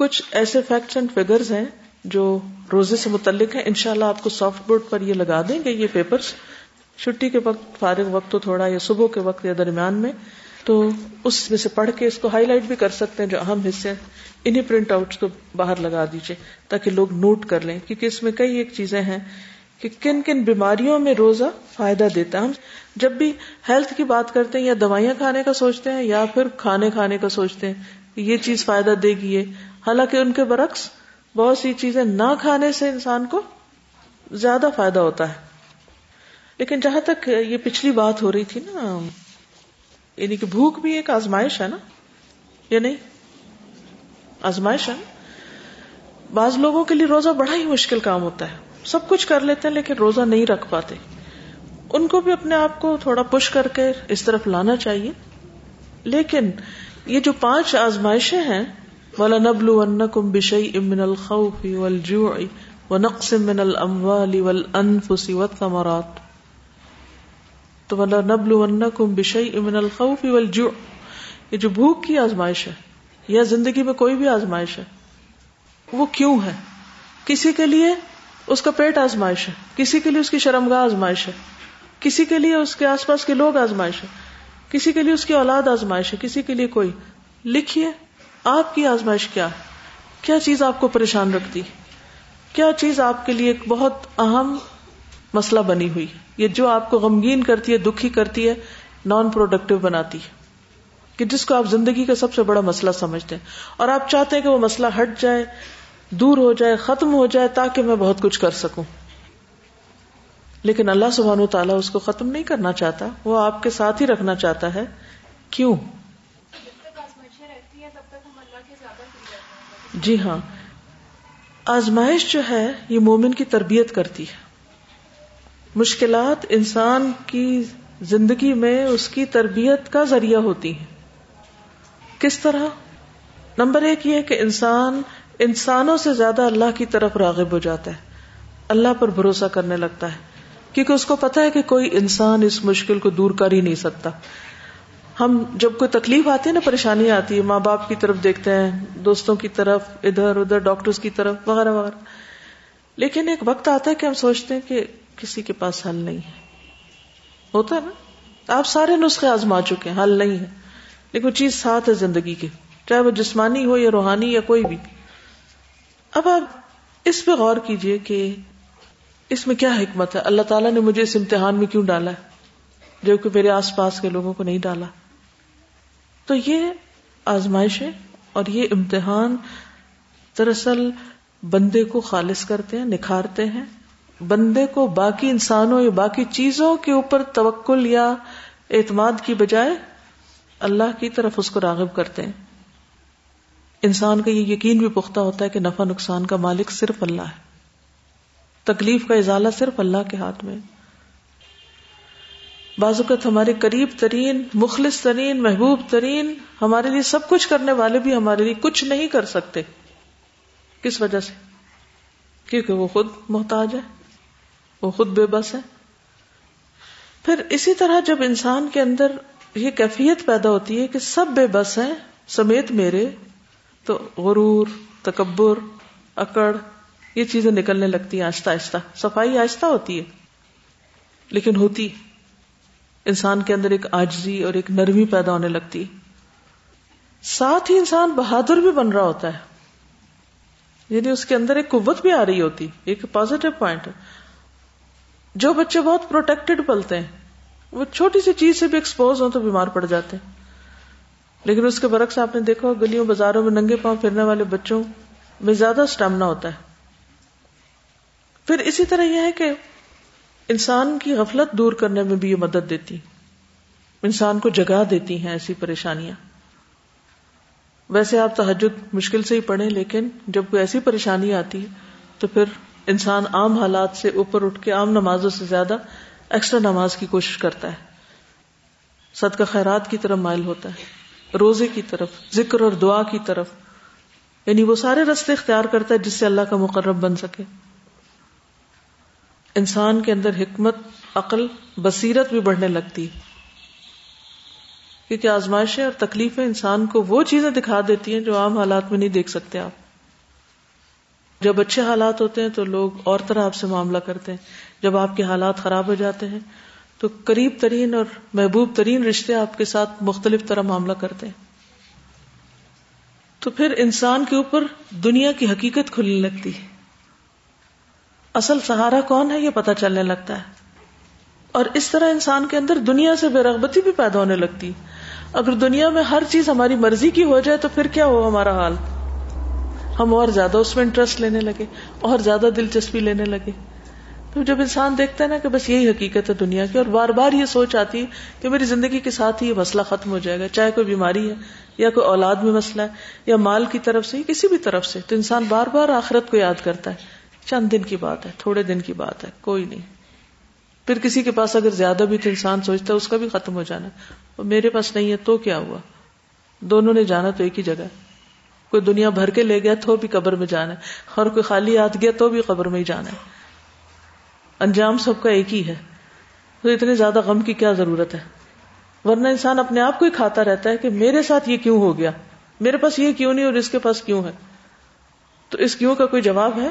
کچھ ایسے فیکٹس اینڈ فگرز ہیں جو روزے سے متعلق ہیں انشاءاللہ شاء آپ کو سافٹ بورڈ پر یہ لگا دیں گے یہ پیپرز چھٹی کے وقت فارغ وقت تو تھوڑا یا صبح کے وقت یا درمیان میں تو اس میں سے پڑھ کے اس کو ہائی لائٹ بھی کر سکتے ہیں جو اہم حصے انہیں پرنٹ آؤٹ کو باہر لگا دیجیے تاکہ لوگ نوٹ کر لیں کیونکہ اس میں کئی ایک چیزیں ہیں کہ کن کن بیماریوں میں روزہ فائدہ دیتا ہے ہم جب بھی ہیلتھ کی بات کرتے ہیں یا دوائیاں کھانے کا سوچتے ہیں یا پھر کھانے کھانے کا سوچتے ہیں کہ یہ چیز فائدہ دے گی یہ حالانکہ ان کے برعکس بہت سی چیزیں نہ کھانے سے انسان کو زیادہ فائدہ ہوتا ہے لیکن جہاں تک یہ پچھلی بات ہو رہی تھی نا یعنی کہ بھوک بھی ایک آزمائش ہے نا یا نہیں آزمائش ہے نا بعض لوگوں کے لیے روزہ بڑا ہی مشکل کام ہوتا ہے سب کچھ کر لیتے ہیں لیکن روزہ نہیں رکھ پاتے ان کو بھی اپنے آپ کو تھوڑا پش کر کے اس طرف لانا چاہیے لیکن یہ جو پانچ آزمائشیں ہیں نبل کم بشئی امن من تو نبل کم امن الخل یہ جو بھوک کی آزمائش ہے یا زندگی میں کوئی بھی آزمائش ہے وہ کیوں ہے کسی کے لیے اس کا پیٹ آزمائش ہے کسی کے لیے اس کی شرمگاہ آزمائش ہے کسی کے لیے اس کے آس پاس کے لوگ آزمائش ہے کسی کے لیے اس کی اولاد آزمائش ہے کسی کے لیے کوئی لکھیے آپ کی آزمائش کیا ہے کیا چیز آپ کو پریشان رکھتی کیا چیز آپ کے لیے ایک بہت اہم مسئلہ بنی ہوئی یہ جو آپ کو غمگین کرتی ہے دکھی کرتی ہے نان پروڈکٹیو بناتی ہے کہ جس کو آپ زندگی کا سب سے بڑا مسئلہ سمجھتے ہیں اور آپ چاہتے ہیں کہ وہ مسئلہ ہٹ جائے دور ہو جائے ختم ہو جائے تاکہ میں بہت کچھ کر سکوں لیکن اللہ و تعالیٰ اس کو ختم نہیں کرنا چاہتا وہ آپ کے ساتھ ہی رکھنا چاہتا ہے کیوں جی ہاں آزمائش جو ہے یہ مومن کی تربیت کرتی ہے مشکلات انسان کی زندگی میں اس کی تربیت کا ذریعہ ہوتی ہیں کس طرح نمبر ایک یہ کہ انسان انسانوں سے زیادہ اللہ کی طرف راغب ہو جاتا ہے اللہ پر بھروسہ کرنے لگتا ہے کیونکہ اس کو پتا ہے کہ کوئی انسان اس مشکل کو دور کر ہی نہیں سکتا ہم جب کوئی تکلیف آتی ہے نا پریشانی آتی ہے ماں باپ کی طرف دیکھتے ہیں دوستوں کی طرف ادھر ادھر ڈاکٹرز کی طرف وغیرہ وغیرہ لیکن ایک وقت آتا ہے کہ ہم سوچتے ہیں کہ کسی کے پاس حل نہیں ہے ہوتا ہے نا آپ سارے نسخے آزما چکے ہیں حل نہیں ہے لیکن چیز ساتھ ہے زندگی کے چاہے وہ جسمانی ہو یا روحانی یا کوئی بھی اب آپ اس پہ غور کیجئے کہ اس میں کیا حکمت ہے اللہ تعالیٰ نے مجھے اس امتحان میں کیوں ڈالا ہے جو کہ میرے آس پاس کے لوگوں کو نہیں ڈالا تو یہ آزمائش ہے اور یہ امتحان دراصل بندے کو خالص کرتے ہیں نکھارتے ہیں بندے کو باقی انسانوں یا باقی چیزوں کے اوپر توکل یا اعتماد کی بجائے اللہ کی طرف اس کو راغب کرتے ہیں انسان کا یہ یقین بھی پختہ ہوتا ہے کہ نفع نقصان کا مالک صرف اللہ ہے تکلیف کا ازالہ صرف اللہ کے ہاتھ میں بعض اوقات ہمارے قریب ترین مخلص ترین محبوب ترین ہمارے لیے سب کچھ کرنے والے بھی ہمارے لیے کچھ نہیں کر سکتے کس وجہ سے کیونکہ وہ خود محتاج ہے وہ خود بے بس ہے پھر اسی طرح جب انسان کے اندر یہ کیفیت پیدا ہوتی ہے کہ سب بے بس ہیں سمیت میرے تو غرور تکبر اکڑ یہ چیزیں نکلنے لگتی ہیں آہستہ آہستہ صفائی آہستہ ہوتی ہے لیکن ہوتی انسان کے اندر ایک آجزی اور ایک نرمی پیدا ہونے لگتی ساتھ ہی انسان بہادر بھی بن رہا ہوتا ہے یعنی اس کے اندر ایک قوت بھی آ رہی ہوتی ایک پازیٹو پوائنٹ جو بچے بہت پروٹیکٹڈ پلتے ہیں وہ چھوٹی سی چیز سے بھی ایکسپوز ہو تو بیمار پڑ جاتے ہیں لیکن اس کے برعکس آپ نے دیکھا گلیوں بازاروں میں ننگے پاؤں پھرنے والے بچوں میں زیادہ اسٹامنا ہوتا ہے پھر اسی طرح یہ ہے کہ انسان کی غفلت دور کرنے میں بھی یہ مدد دیتی انسان کو جگا دیتی ہیں ایسی پریشانیاں ویسے آپ تحجد مشکل سے ہی پڑھے لیکن جب کوئی ایسی پریشانی آتی ہے تو پھر انسان عام حالات سے اوپر اٹھ کے عام نمازوں سے زیادہ ایکسٹرا نماز کی کوشش کرتا ہے صدقہ خیرات کی طرح مائل ہوتا ہے روزے کی طرف ذکر اور دعا کی طرف یعنی وہ سارے رستے اختیار کرتا ہے جس سے اللہ کا مقرب بن سکے انسان کے اندر حکمت عقل بصیرت بھی بڑھنے لگتی ہے کیونکہ آزمائشیں اور تکلیفیں انسان کو وہ چیزیں دکھا دیتی ہیں جو عام حالات میں نہیں دیکھ سکتے آپ جب اچھے حالات ہوتے ہیں تو لوگ اور طرح آپ سے معاملہ کرتے ہیں جب آپ کے حالات خراب ہو جاتے ہیں تو قریب ترین اور محبوب ترین رشتے آپ کے ساتھ مختلف طرح معاملہ کرتے ہیں تو پھر انسان کے اوپر دنیا کی حقیقت کھلنے لگتی ہے اصل سہارا کون ہے یہ پتہ چلنے لگتا ہے اور اس طرح انسان کے اندر دنیا سے بے رغبتی بھی پیدا ہونے لگتی ہے اگر دنیا میں ہر چیز ہماری مرضی کی ہو جائے تو پھر کیا ہو ہمارا حال ہم اور زیادہ اس میں انٹرسٹ لینے لگے اور زیادہ دلچسپی لینے لگے تو جب انسان دیکھتا ہے نا کہ بس یہی حقیقت ہے دنیا کی اور بار بار یہ سوچ آتی ہے کہ میری زندگی کے ساتھ ہی یہ مسئلہ ختم ہو جائے گا چاہے کوئی بیماری ہے یا کوئی اولاد میں مسئلہ ہے یا مال کی طرف سے یا کسی بھی طرف سے تو انسان بار بار آخرت کو یاد کرتا ہے چند دن کی بات ہے تھوڑے دن کی بات ہے کوئی نہیں پھر کسی کے پاس اگر زیادہ بھی تو انسان سوچتا ہے اس کا بھی ختم ہو جانا اور میرے پاس نہیں ہے تو کیا ہوا دونوں نے جانا تو ایک ہی جگہ کوئی دنیا بھر کے لے گیا تو بھی قبر میں جانا ہے اور کوئی خالی یاد گیا تو بھی قبر میں ہی جانا ہے انجام سب کا ایک ہی ہے اتنے زیادہ غم کی کیا ضرورت ہے ورنہ انسان اپنے آپ کو ہی کھاتا رہتا ہے کہ میرے ساتھ یہ کیوں ہو گیا میرے پاس یہ کیوں نہیں اور اس کے پاس کیوں ہے تو اس کیوں کا کوئی جواب ہے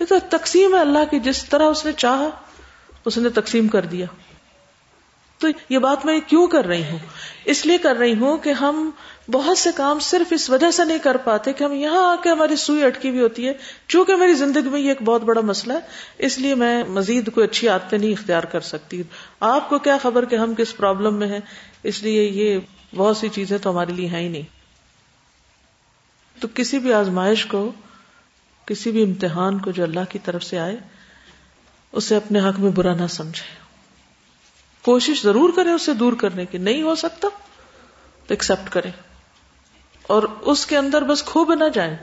یہ تو تقسیم ہے اللہ کی جس طرح اس نے چاہا اس نے تقسیم کر دیا تو یہ بات میں کیوں کر رہی ہوں اس لیے کر رہی ہوں کہ ہم بہت سے کام صرف اس وجہ سے نہیں کر پاتے کہ ہم یہاں آ کے ہماری سوئی اٹکی ہوئی ہوتی ہے چونکہ میری زندگی میں یہ ایک بہت بڑا مسئلہ ہے اس لیے میں مزید کوئی اچھی عادتیں نہیں اختیار کر سکتی آپ کو کیا خبر کہ ہم کس پرابلم میں ہیں اس لیے یہ بہت سی چیزیں تو ہمارے لیے ہیں ہی نہیں تو کسی بھی آزمائش کو کسی بھی امتحان کو جو اللہ کی طرف سے آئے اسے اپنے حق میں برا نہ سمجھے کوشش ضرور کریں اسے دور کرنے کی نہیں ہو سکتا تو ایکسپٹ کریں اور اس کے اندر بس کھو بنا جائیں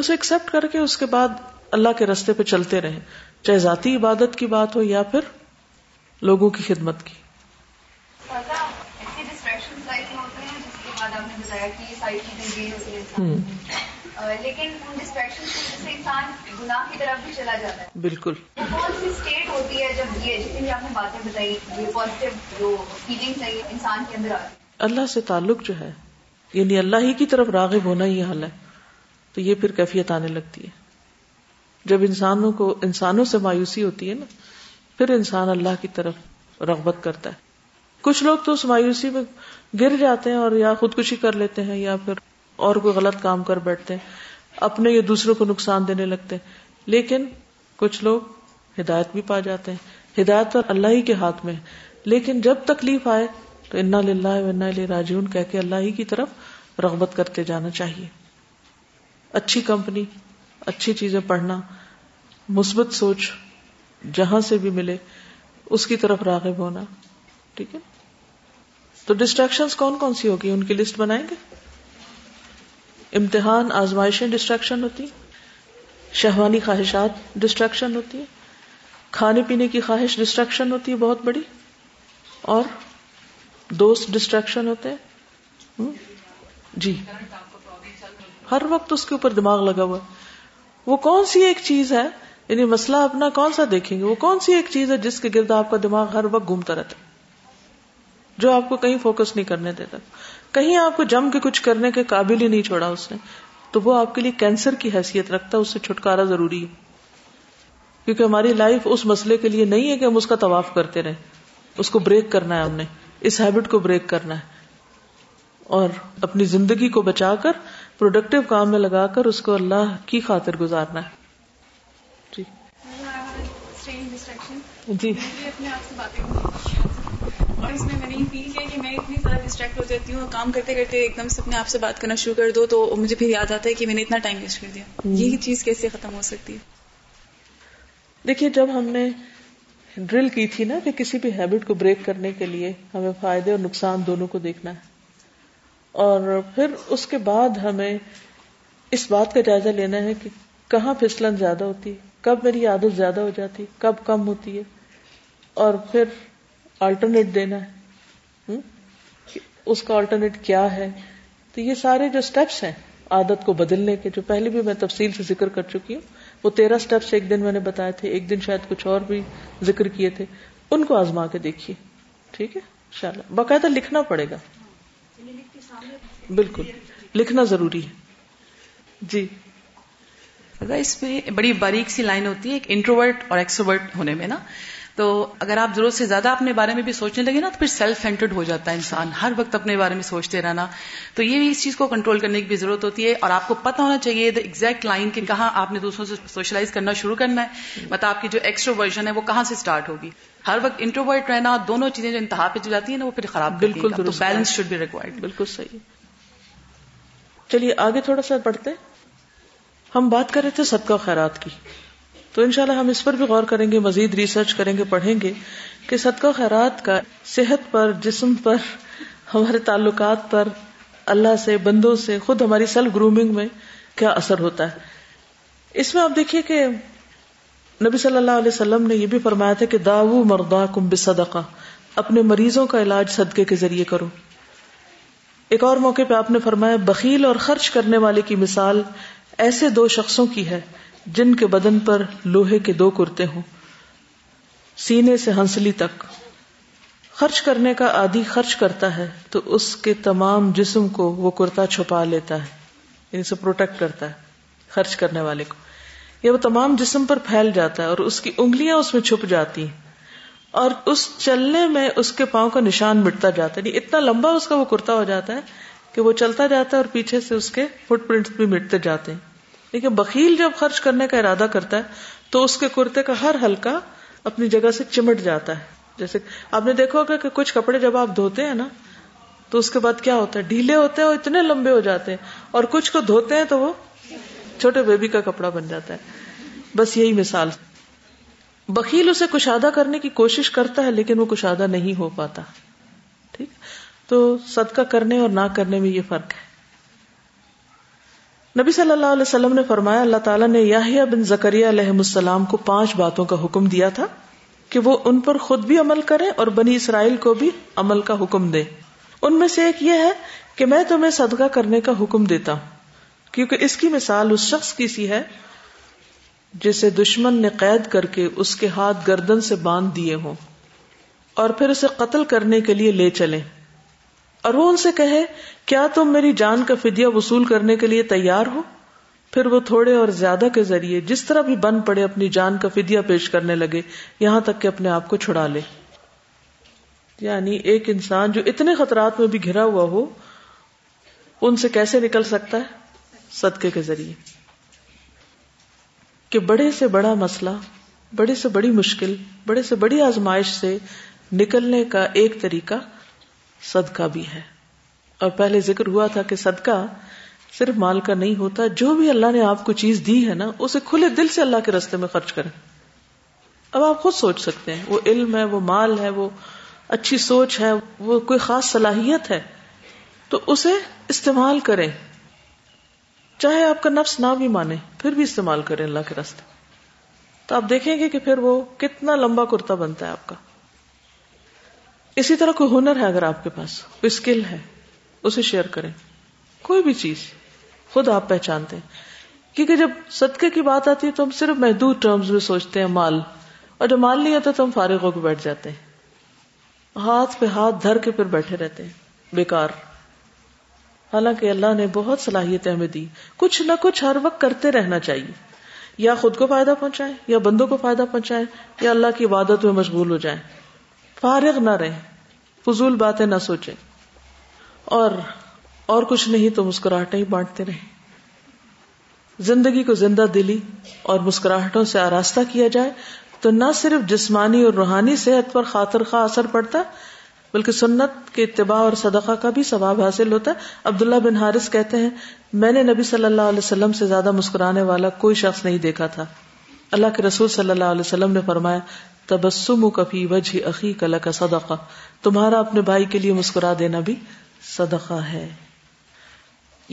اسے ایکسپٹ کر کے اس کے بعد اللہ کے رستے پہ چلتے رہیں چاہے ذاتی عبادت کی بات ہو یا پھر لوگوں کی خدمت کی جی لیکن ہے بالکل اللہ سے تعلق جو ہے یعنی اللہ ہی کی طرف راغب ہونا ہی حل ہے تو یہ پھر کیفیت آنے لگتی ہے جب انسانوں کو انسانوں سے مایوسی ہوتی ہے نا پھر انسان اللہ کی طرف رغبت کرتا ہے کچھ لوگ تو اس مایوسی میں گر جاتے ہیں اور یا خودکشی کر لیتے ہیں یا پھر اور کوئی غلط کام کر بیٹھتے ہیں اپنے یا دوسروں کو نقصان دینے لگتے ہیں لیکن کچھ لوگ ہدایت بھی پا جاتے ہیں ہدایت اللہ ہی کے ہاتھ میں ہے لیکن جب تکلیف آئے تو انا انا لہنا راجعون کہہ کہ اللہ ہی کی طرف رغبت کرتے جانا چاہیے اچھی کمپنی اچھی چیزیں پڑھنا مثبت سوچ جہاں سے بھی ملے اس کی طرف راغب ہونا ٹھیک ہے تو ڈسٹریکشن کون کون سی ہوگی ان کی لسٹ بنائیں گے امتحان آزمائشیں ڈسٹریکشن ہوتی شہوانی خواہشات ڈسٹریکشن ہوتی کھانے پینے کی خواہش ڈسٹریکشن ہوتی ہے بہت بڑی اور دوست ڈسٹریکشن ہوتے ہیں جی ہر وقت اس کے اوپر دماغ لگا ہوا وہ کون سی ایک چیز ہے یعنی مسئلہ اپنا کون سا دیکھیں گے وہ کون سی ایک چیز ہے جس کے گرد آپ کا دماغ ہر وقت گھومتا رہتا ہے جو آپ کو کہیں فوکس نہیں کرنے دیتا کہیں آپ کو جم کے کچھ کرنے کے قابل ہی نہیں چھوڑا اس نے تو وہ آپ کے لیے کینسر کی حیثیت رکھتا ہے اس سے چھٹکارا ضروری ہے کیونکہ ہماری لائف اس مسئلے کے لیے نہیں ہے کہ ہم اس کا طواف کرتے رہے اس کو بریک کرنا ہے ہم نے اس ہیبٹ کو بریک کرنا ہے اور اپنی زندگی کو بچا کر پروڈکٹیو کام میں لگا کر اس کو اللہ کی خاطر گزارنا ہے جی کانفیڈینس میں میں نہیں فیل کیا کہ میں اتنی زیادہ ڈسٹریکٹ ہو جاتی ہوں اور کام کرتے کرتے ایک دم سے اپنے آپ سے بات کرنا شروع کر دو تو مجھے پھر یاد آتا ہے کہ میں نے اتنا ٹائم ویسٹ کر دیا یہ چیز کیسے ختم ہو سکتی ہے دیکھیے جب ہم نے ڈرل کی تھی نا کہ کسی بھی ہیبٹ کو بریک کرنے کے لیے ہمیں فائدے اور نقصان دونوں کو دیکھنا ہے اور پھر اس کے بعد ہمیں اس بات کا جائزہ لینا ہے کہ کہاں پھسلن زیادہ ہوتی ہے کب میری عادت زیادہ ہو جاتی کب کم ہوتی ہے اور پھر آلٹرنیٹ دینا ہے اس کا آلٹرنیٹ کیا ہے تو یہ سارے جو اسٹیپس ہیں عادت کو بدلنے کے جو پہلے بھی میں تفصیل سے ذکر کر چکی ہوں وہ تیرہ اسٹیپس ایک دن میں نے بتایا تھے ایک دن شاید کچھ اور بھی ذکر کیے تھے ان کو آزما کے دیکھیے ٹھیک ہے ان شاء اللہ باقاعدہ لکھنا پڑے گا بالکل لکھنا ضروری ہے جی اس میں بڑی باریک سی لائن ہوتی ہے ایک انٹروورٹ اور ایکسوورٹ ہونے میں نا تو اگر آپ ضرورت سے زیادہ اپنے بارے میں بھی سوچنے لگے نا تو پھر سیلف سینٹرڈ ہو جاتا ہے انسان ہر وقت اپنے بارے میں سوچتے رہنا تو یہ بھی اس چیز کو کنٹرول کرنے کی بھی ضرورت ہوتی ہے اور آپ کو پتا ہونا چاہیے دا ایگزیکٹ لائن کہاں آپ نے دوسروں سے سوشلائز کرنا شروع کرنا ہے مطلب آپ کی جو ایکسٹرو ورژن ہے وہ کہاں سے اسٹارٹ ہوگی ہر وقت انٹروورٹ رہنا دونوں چیزیں جو انتہا پہ جو جاتی ہیں نا وہ پھر خراب بالکل بیلنس شوڈ بھی ریکوائرڈ بالکل صحیح چلیے آگے تھوڑا سا بڑھتے ہم بات کر رہے تھے سب کا خیرات کی تو ان شاء اللہ ہم اس پر بھی غور کریں گے مزید ریسرچ کریں گے پڑھیں گے کہ صدقہ خیرات کا صحت پر جسم پر ہمارے تعلقات پر اللہ سے بندوں سے خود ہماری سیلف گرومنگ میں کیا اثر ہوتا ہے اس میں آپ دیکھیے کہ نبی صلی اللہ علیہ وسلم نے یہ بھی فرمایا تھا کہ داو مردا کم صدقہ اپنے مریضوں کا علاج صدقے کے ذریعے کرو ایک اور موقع پہ آپ نے فرمایا بخیل اور خرچ کرنے والے کی مثال ایسے دو شخصوں کی ہے جن کے بدن پر لوہے کے دو کرتے ہوں سینے سے ہنسلی تک خرچ کرنے کا آدھی خرچ کرتا ہے تو اس کے تمام جسم کو وہ کرتا چھپا لیتا ہے یعنی پروٹیکٹ کرتا ہے خرچ کرنے والے کو یا وہ تمام جسم پر پھیل جاتا ہے اور اس کی انگلیاں اس میں چھپ جاتی ہیں اور اس چلنے میں اس کے پاؤں کا نشان مٹتا جاتا ہے یعنی اتنا لمبا اس کا وہ کرتا ہو جاتا ہے کہ وہ چلتا جاتا ہے اور پیچھے سے اس کے فٹ پرنٹس بھی مٹتے جاتے ہیں لیکن بکیل جب خرچ کرنے کا ارادہ کرتا ہے تو اس کے کرتے کا ہر ہلکا اپنی جگہ سے چمٹ جاتا ہے جیسے آپ نے دیکھا کہ کچھ کپڑے جب آپ دھوتے ہیں نا تو اس کے بعد کیا ہوتا ہے ڈھیلے ہوتے ہیں اور اتنے لمبے ہو جاتے ہیں اور کچھ کو دھوتے ہیں تو وہ چھوٹے بیبی کا کپڑا بن جاتا ہے بس یہی مثال بکیل اسے کشادہ کرنے کی کوشش کرتا ہے لیکن وہ کشادہ نہیں ہو پاتا ٹھیک تو صدقہ کرنے اور نہ کرنے میں یہ فرق ہے نبی صلی اللہ علیہ وسلم نے فرمایا اللہ تعالیٰ نے یاہیا بن زکریہ علیہ السلام کو پانچ باتوں کا حکم دیا تھا کہ وہ ان پر خود بھی عمل کرے اور بنی اسرائیل کو بھی عمل کا حکم دے ان میں سے ایک یہ ہے کہ میں تمہیں صدقہ کرنے کا حکم دیتا ہوں کیونکہ اس کی مثال اس شخص کی سی ہے جسے دشمن نے قید کر کے اس کے ہاتھ گردن سے باندھ دیے ہوں اور پھر اسے قتل کرنے کے لیے لے چلیں اور وہ ان سے کہے کیا تم میری جان کا فدیہ وصول کرنے کے لیے تیار ہو پھر وہ تھوڑے اور زیادہ کے ذریعے جس طرح بھی بن پڑے اپنی جان کا فدیہ پیش کرنے لگے یہاں تک کہ اپنے آپ کو چھڑا لے یعنی ایک انسان جو اتنے خطرات میں بھی گھرا ہوا ہو ان سے کیسے نکل سکتا ہے صدقے کے ذریعے کہ بڑے سے بڑا مسئلہ بڑے سے بڑی مشکل بڑے سے بڑی آزمائش سے نکلنے کا ایک طریقہ صدقہ بھی ہے اور پہلے ذکر ہوا تھا کہ صدقہ صرف مال کا نہیں ہوتا جو بھی اللہ نے آپ کو چیز دی ہے نا اسے کھلے دل سے اللہ کے رستے میں خرچ کریں اب آپ خود سوچ سکتے ہیں وہ علم ہے وہ مال ہے وہ اچھی سوچ ہے وہ کوئی خاص صلاحیت ہے تو اسے استعمال کریں چاہے آپ کا نفس نہ بھی مانے پھر بھی استعمال کریں اللہ کے رستے تو آپ دیکھیں گے کہ پھر وہ کتنا لمبا کرتا بنتا ہے آپ کا اسی طرح کوئی ہنر ہے اگر آپ کے پاس کوئی اسکل ہے اسے شیئر کریں کوئی بھی چیز خود آپ پہچانتے ہیں کیونکہ جب صدقے کی بات آتی ہے تو ہم صرف محدود ٹرمز میں سوچتے ہیں مال اور جب مال نہیں آتا تو ہم فارغ ہو کے بیٹھ جاتے ہیں ہاتھ پہ ہاتھ دھر کے پھر بیٹھے رہتے ہیں بیکار حالانکہ اللہ نے بہت صلاحیتیں ہمیں دی کچھ نہ کچھ ہر وقت کرتے رہنا چاہیے یا خود کو فائدہ پہنچائیں یا بندوں کو فائدہ پہنچائیں یا اللہ کی عبادت میں مشغول ہو جائیں فارغ نہ رہیں فضول باتیں نہ سوچیں اور اور کچھ نہیں تو مسکراہٹیں ہی بانٹتے رہیں زندگی کو زندہ دلی اور مسکراہٹوں سے آراستہ کیا جائے تو نہ صرف جسمانی اور روحانی صحت پر خاطر خواہ اثر پڑتا بلکہ سنت کے اتباع اور صدقہ کا بھی ثواب حاصل ہوتا ہے عبداللہ بن حارث کہتے ہیں میں نے نبی صلی اللہ علیہ وسلم سے زیادہ مسکرانے والا کوئی شخص نہیں دیکھا تھا اللہ کے رسول صلی اللہ علیہ وسلم نے فرمایا تبسم کفی وجہ عقی کل کا صدقہ تمہارا اپنے بھائی کے لیے مسکرا دینا بھی صدقہ ہے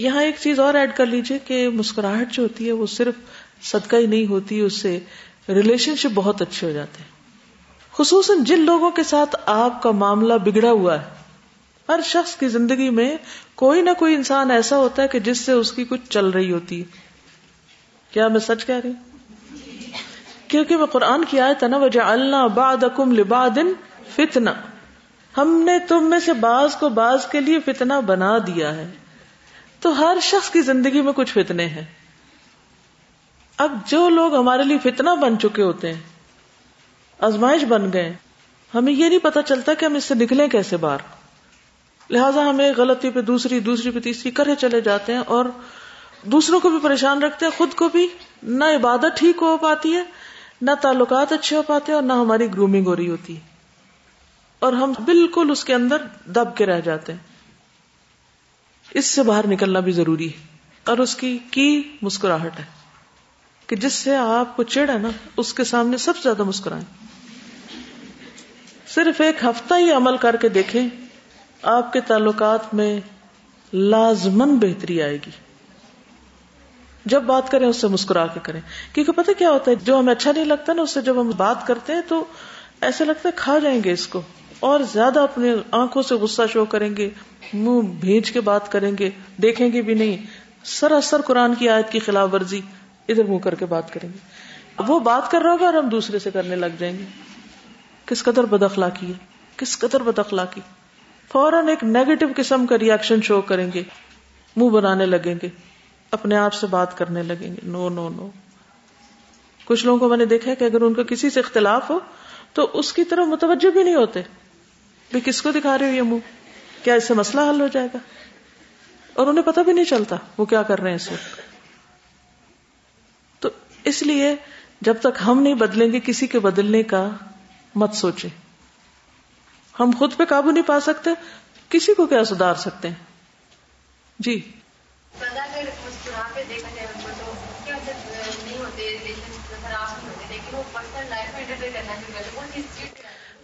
یہاں ایک چیز اور ایڈ کر لیجیے کہ مسکراہٹ جو ہوتی ہے وہ صرف صدقہ ہی نہیں ہوتی اس سے ریلیشن شپ بہت اچھے ہو جاتے ہیں خصوصاً جن لوگوں کے ساتھ آپ کا معاملہ بگڑا ہوا ہے ہر شخص کی زندگی میں کوئی نہ کوئی انسان ایسا ہوتا ہے کہ جس سے اس کی کچھ چل رہی ہوتی ہے کیا میں سچ کہہ رہی ہوں کیونکہ وہ قرآن کی ہے نا وجہ اللہ بادم لبادن فتنا ہم نے تم میں سے بعض کو بعض کے لیے فتنا بنا دیا ہے تو ہر شخص کی زندگی میں کچھ فتنے ہیں اب جو لوگ ہمارے لیے فتنا بن چکے ہوتے ہیں آزمائش بن گئے ہمیں یہ نہیں پتا چلتا کہ ہم اس سے نکلے کیسے باہر لہٰذا ہم ایک غلطی پہ دوسری دوسری پہ تیسری کرے چلے جاتے ہیں اور دوسروں کو بھی پریشان رکھتے ہیں خود کو بھی نہ عبادت ٹھیک ہو پاتی ہے نہ تعلقات اچھے ہو پاتے اور نہ ہماری گرومنگ ہو رہی ہوتی اور ہم بالکل اس کے اندر دب کے رہ جاتے ہیں اس سے باہر نکلنا بھی ضروری ہے اور اس کی کی مسکراہٹ ہے کہ جس سے آپ کو ہے نا اس کے سامنے سب سے زیادہ مسکرائیں صرف ایک ہفتہ ہی عمل کر کے دیکھیں آپ کے تعلقات میں لازمن بہتری آئے گی جب بات کریں اس سے مسکرا کے کریں کیونکہ پتہ کیا ہوتا ہے جو ہمیں اچھا نہیں لگتا نا اس سے جب ہم بات کرتے ہیں تو ایسے لگتا ہے کھا جائیں گے اس کو اور زیادہ اپنی آنکھوں سے غصہ شو کریں گے منہ بھیج کے بات کریں گے دیکھیں گے بھی نہیں سر قرآن کی آیت کی خلاف ورزی ادھر منہ کر کے بات کریں گے وہ بات کر رہا ہوگا اور ہم دوسرے سے کرنے لگ جائیں گے کس قدر بدخلا کی ہے کس قدر بدخلا کی فوراً ایک نیگیٹو قسم کا ریئیکشن شو کریں گے منہ بنانے لگیں گے اپنے آپ سے بات کرنے لگیں گے نو نو نو کچھ لوگوں کو میں نے دیکھا کہ اگر ان کو کسی سے اختلاف ہو تو اس کی طرف متوجہ بھی نہیں ہوتے بھی کس کو دکھا رہے ہو یہ منہ کیا اس سے مسئلہ حل ہو جائے گا اور انہیں پتہ بھی نہیں چلتا وہ کیا کر رہے ہیں اس وقت تو اس لیے جب تک ہم نہیں بدلیں گے کسی کے بدلنے کا مت سوچے ہم خود پہ قابو نہیں پا سکتے کسی کو کیا سدھار سکتے ہیں جی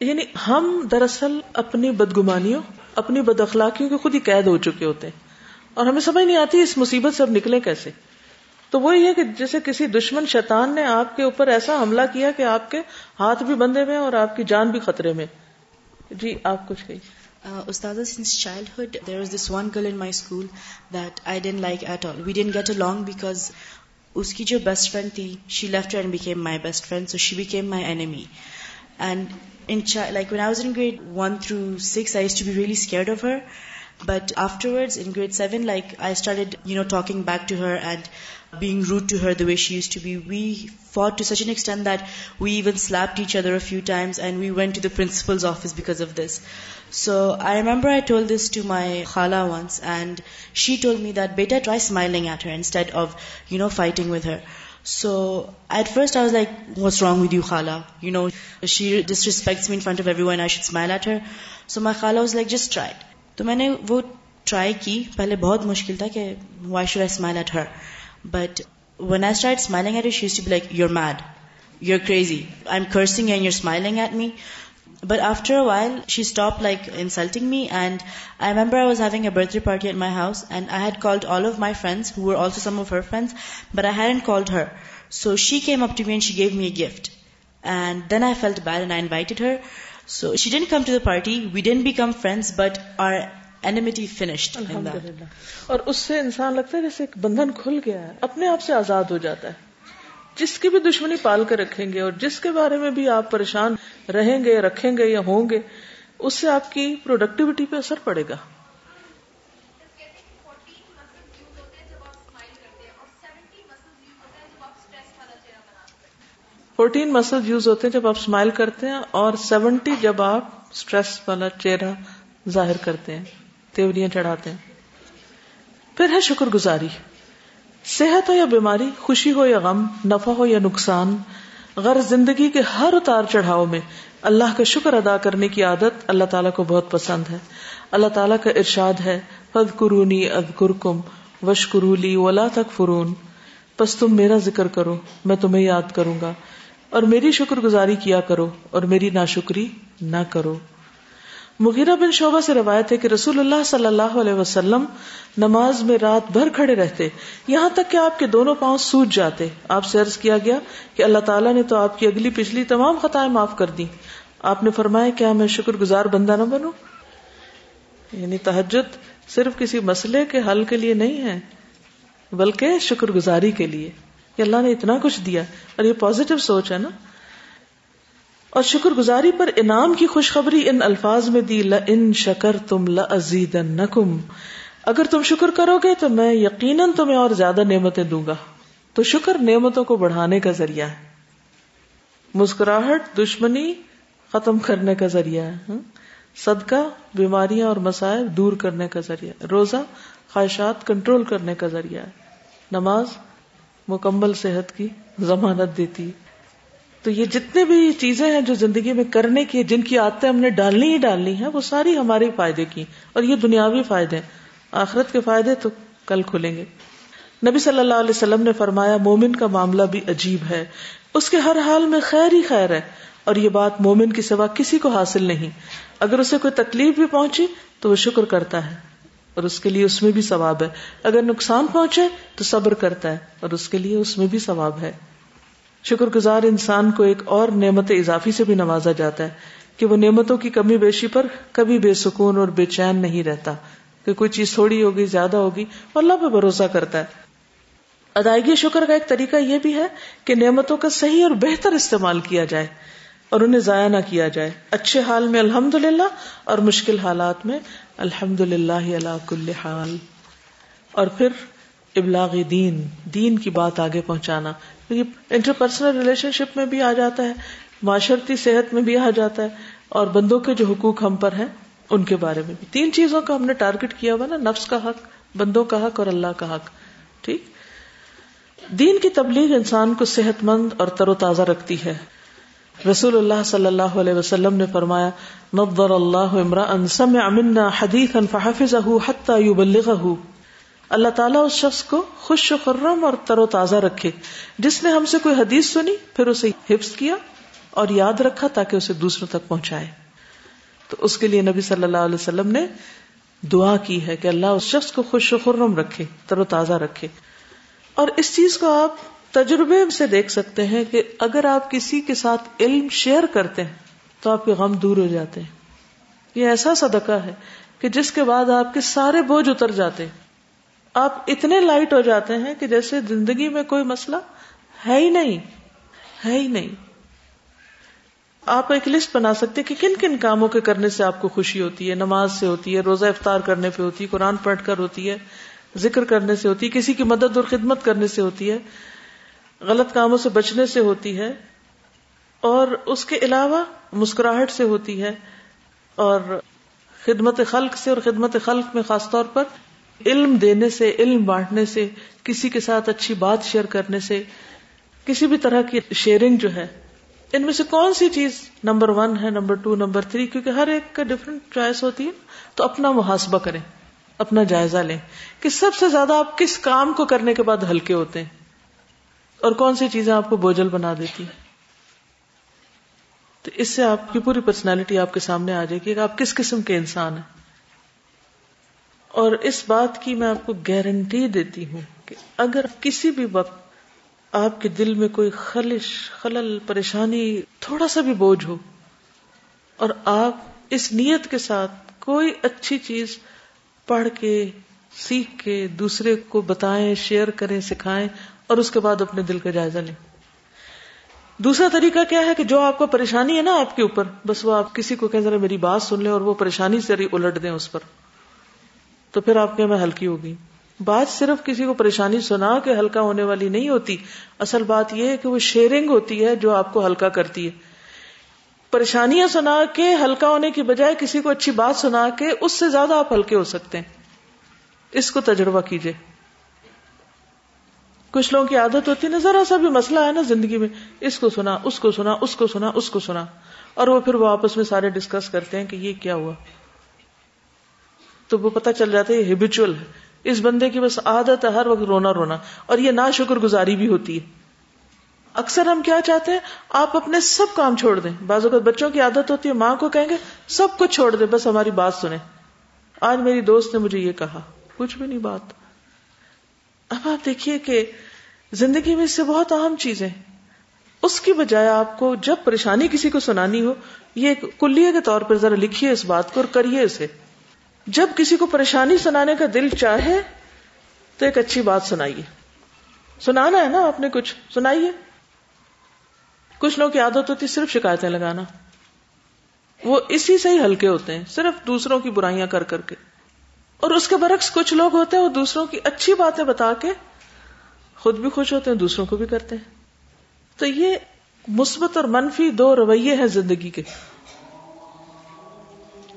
یعنی ہم دراصل اپنی بدگمانیوں اپنی بد اخلاقیوں کے خود ہی قید ہو چکے ہوتے ہیں اور ہمیں سمجھ نہیں آتی اس مصیبت سے اب نکلے کیسے تو وہ یہ کہ جیسے کسی دشمن شیطان نے آپ کے اوپر ایسا حملہ کیا کہ آپ کے ہاتھ بھی بندے میں اور آپ کی جان بھی خطرے میں جی آپ کچھ کہیے since childhood there was this one girl my school like at all we didn't get along because کی جو بیسٹ فرینڈ تھی she left and became my best friend so she my enemy And when I was in grade 1 through 6, I used to be really scared of her. But afterwards, in grade 7, I started, talking back to her and being rude to her the way she used to be. We fought to such an extent that we even slapped each other a few times, and we went to the principal's office because of this. So I remember I told this to my khala once, and she told me that, beta, try smiling at her instead of, fighting with her. So at first I was like what's wrong with you khala you know she disrespects me front of everyone I should smile at her so my khala was like just try تو میں نے وہ try کی پہلے بہت مشکل تھا کہ why should I smile at her but when I start smiling at she be like your mad you are crazy I am cursing am your smiling at me but after while she stop like insulting me and I remember I was having a birthday party at my house and I had called all of my friends who are also some of her friends but I had called her so she came up to me and she gave me gift and then I felt bad and I her so she didn't come to the party we didn't become friends but our enmity finished اور اس سے انسان لگتا ہے جیسے ایک بندھن کھل گیا ہے اپنے آپ سے آزاد ہو جاتا ہے جس کی بھی دشمنی پال کر رکھیں گے اور جس کے بارے میں بھی آپ پریشان رہیں گے رکھیں گے یا ہوں گے اس سے آپ کی پروڈکٹیوٹی پہ اثر پڑے گا فورٹین مسل یوز ہوتے ہیں جب آپ اسمائل کرتے ہیں اور سیونٹی جب آپ اسٹریس والا چہرہ ظاہر کرتے ہیں تیوریاں چڑھاتے ہیں پھر ہے شکر گزاری صحت ہو یا بیماری خوشی ہو یا غم نفع ہو یا نقصان غر زندگی کے ہر اتار چڑھاؤ میں اللہ کا شکر ادا کرنے کی عادت اللہ تعالیٰ کو بہت پسند ہے اللہ تعالیٰ کا ارشاد ہے فد قرونی اد کورکم وش قرولی ولا تک فرون بس تم میرا ذکر کرو میں تمہیں یاد کروں گا اور میری شکر گزاری کیا کرو اور میری نا شکری نہ کرو مغیرہ بن شعبہ سے روایت ہے کہ رسول اللہ صلی اللہ علیہ وسلم نماز میں رات بھر کھڑے رہتے یہاں تک کہ آپ کے دونوں پاؤں سوج جاتے آپ سے عرض کیا گیا کہ اللہ تعالیٰ نے تو آپ کی اگلی پچھلی تمام خطائیں معاف کر دی آپ نے فرمایا کیا میں شکر گزار بندہ نہ بنوں یعنی تہجد صرف کسی مسئلے کے حل کے لیے نہیں ہے بلکہ شکر گزاری کے لیے اللہ نے اتنا کچھ دیا اور یہ پازیٹو سوچ ہے نا اور شکر گزاری پر انعام کی خوشخبری ان الفاظ میں دی لن ان شکر تم لزید اگر تم شکر کرو گے تو میں یقیناً تمہیں اور زیادہ نعمتیں دوں گا تو شکر نعمتوں کو بڑھانے کا ذریعہ ہے مسکراہٹ دشمنی ختم کرنے کا ذریعہ ہے صدقہ بیماریاں اور مسائل دور کرنے کا ذریعہ روزہ خواہشات کنٹرول کرنے کا ذریعہ ہے نماز مکمل صحت کی ضمانت دیتی ہے تو یہ جتنے بھی چیزیں ہیں جو زندگی میں کرنے کی جن کی عادتیں ہم نے ڈالنی ہی ڈالنی ہے وہ ساری ہمارے فائدے کی اور یہ دنیاوی فائدے ہیں آخرت کے فائدے تو کل کھلیں گے نبی صلی اللہ علیہ وسلم نے فرمایا مومن کا معاملہ بھی عجیب ہے اس کے ہر حال میں خیر ہی خیر ہے اور یہ بات مومن کی سوا کسی کو حاصل نہیں اگر اسے کوئی تکلیف بھی پہنچی تو وہ شکر کرتا ہے اور اس کے لیے اس میں بھی ثواب ہے اگر نقصان پہنچے تو صبر کرتا ہے اور اس کے لیے اس میں بھی ثواب ہے شکر گزار انسان کو ایک اور نعمت اضافی سے بھی نوازا جاتا ہے کہ وہ نعمتوں کی کمی بیشی پر کبھی بے سکون اور بے چین نہیں رہتا کہ کوئی چیز تھوڑی ہوگی ہوگی زیادہ اللہ پہ بھروسہ کرتا ہے ادائیگی شکر کا ایک طریقہ یہ بھی ہے کہ نعمتوں کا صحیح اور بہتر استعمال کیا جائے اور انہیں ضائع نہ کیا جائے اچھے حال میں الحمد للہ اور مشکل حالات میں الحمد للہ حال اور پھر ابلاغ دین دین کی بات آگے پہنچانا انٹر پرسنل ریلیشن شپ میں بھی آ جاتا ہے معاشرتی صحت میں بھی آ جاتا ہے اور بندوں کے جو حقوق ہم پر ہیں ان کے بارے میں بھی تین چیزوں کا ہم نے ٹارگیٹ کیا ہوا نا نفس کا حق بندوں کا حق اور اللہ کا حق ٹھیک دین کی تبلیغ انسان کو صحت مند اور تر و تازہ رکھتی ہے رسول اللہ صلی اللہ علیہ وسلم نے فرمایا نبر اللہ عمران حتى يبلغه اللہ تعالیٰ اس شخص کو خوش و خرم اور تر و تازہ رکھے جس نے ہم سے کوئی حدیث سنی پھر اسے حفظ کیا اور یاد رکھا تاکہ اسے دوسروں تک پہنچائے تو اس کے لیے نبی صلی اللہ علیہ وسلم نے دعا کی ہے کہ اللہ اس شخص کو خوش و خرم رکھے تر و تازہ رکھے اور اس چیز کو آپ تجربے سے دیکھ سکتے ہیں کہ اگر آپ کسی کے ساتھ علم شیئر کرتے ہیں تو آپ کے غم دور ہو جاتے ہیں یہ ایسا صدقہ ہے کہ جس کے بعد آپ کے سارے بوجھ اتر جاتے ہیں آپ اتنے لائٹ ہو جاتے ہیں کہ جیسے زندگی میں کوئی مسئلہ ہے ہی نہیں ہے ہی نہیں آپ ایک لسٹ بنا سکتے کہ کن کن کاموں کے کرنے سے آپ کو خوشی ہوتی ہے نماز سے ہوتی ہے روزہ افطار کرنے پہ ہوتی ہے قرآن پڑھ کر ہوتی ہے ذکر کرنے سے ہوتی ہے کسی کی مدد اور خدمت کرنے سے ہوتی ہے غلط کاموں سے بچنے سے ہوتی ہے اور اس کے علاوہ مسکراہٹ سے ہوتی ہے اور خدمت خلق سے اور خدمت خلق میں خاص طور پر علم دینے سے علم بانٹنے سے کسی کے ساتھ اچھی بات شیئر کرنے سے کسی بھی طرح کی شیئرنگ جو ہے ان میں سے کون سی چیز نمبر ون ہے نمبر ٹو نمبر تھری کیونکہ ہر ایک کا ڈفرنٹ چوائس ہوتی ہے تو اپنا محاسبہ کریں اپنا جائزہ لیں کہ سب سے زیادہ آپ کس کام کو کرنے کے بعد ہلکے ہوتے ہیں اور کون سی چیزیں آپ کو بوجھل بنا دیتی تو اس سے آپ کی پوری پرسنالٹی آپ کے سامنے آ جائے گی کہ آپ کس قسم کے انسان ہیں اور اس بات کی میں آپ کو گارنٹی دیتی ہوں کہ اگر کسی بھی وقت آپ کے دل میں کوئی خلش خلل پریشانی تھوڑا سا بھی بوجھ ہو اور آپ اس نیت کے ساتھ کوئی اچھی چیز پڑھ کے سیکھ کے دوسرے کو بتائیں شیئر کریں سکھائیں اور اس کے بعد اپنے دل کا جائزہ لیں دوسرا طریقہ کیا ہے کہ جو آپ کو پریشانی ہے نا آپ کے اوپر بس وہ آپ کسی کو کہیں ذرا میری بات سن لیں اور وہ پریشانی سے الٹ دیں اس پر تو پھر آپ کے میں ہلکی ہوگی بات صرف کسی کو پریشانی سنا کے ہلکا ہونے والی نہیں ہوتی اصل بات یہ ہے کہ وہ شیئرنگ ہوتی ہے جو آپ کو ہلکا کرتی ہے پریشانیاں سنا کے ہلکا ہونے کی بجائے کسی کو اچھی بات سنا کے اس سے زیادہ آپ ہلکے ہو سکتے ہیں اس کو تجربہ کیجیے کچھ لوگوں کی عادت ہوتی ہے نا ذرا سا بھی مسئلہ ہے نا زندگی میں اس کو سنا اس کو سنا اس کو سنا اس کو سنا اور وہ پھر وہ آپس میں سارے ڈسکس کرتے ہیں کہ یہ کیا ہوا تو وہ پتہ چل جاتا ہے یہ ہیبیچل ہے اس بندے کی بس عادت ہے ہر وقت رونا رونا اور یہ نا شکر گزاری بھی ہوتی ہے اکثر ہم کیا چاہتے ہیں آپ اپنے سب کام چھوڑ دیں بعض اوقات بچوں کی عادت ہوتی ہے ماں کو کہیں گے سب کچھ چھوڑ دیں بس ہماری بات سنیں آج میری دوست نے مجھے یہ کہا کچھ بھی نہیں بات اب آپ دیکھیے کہ زندگی میں اس سے بہت اہم چیزیں اس کی بجائے آپ کو جب پریشانی کسی کو سنانی ہو یہ کلیہ کے طور پر ذرا لکھیے اس بات کو اور کریے اسے جب کسی کو پریشانی سنانے کا دل چاہے تو ایک اچھی بات سنائیے سنانا ہے نا آپ نے کچھ سنائیے کچھ لوگوں کی عادت ہوتی صرف شکایتیں لگانا وہ اسی سے ہی ہلکے ہوتے ہیں صرف دوسروں کی برائیاں کر کر کے اور اس کے برعکس کچھ لوگ ہوتے ہیں وہ دوسروں کی اچھی باتیں بتا کے خود بھی خوش ہوتے ہیں دوسروں کو بھی کرتے ہیں تو یہ مثبت اور منفی دو رویے ہیں زندگی کے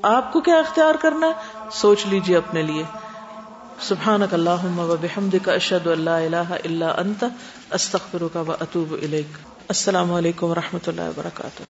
آپ کو کیا اختیار کرنا ہے سوچ لیجیے اپنے لیے سبحان کا اشد اللہ اللہ اطوب السلام علیکم و رحمۃ اللہ وبرکاتہ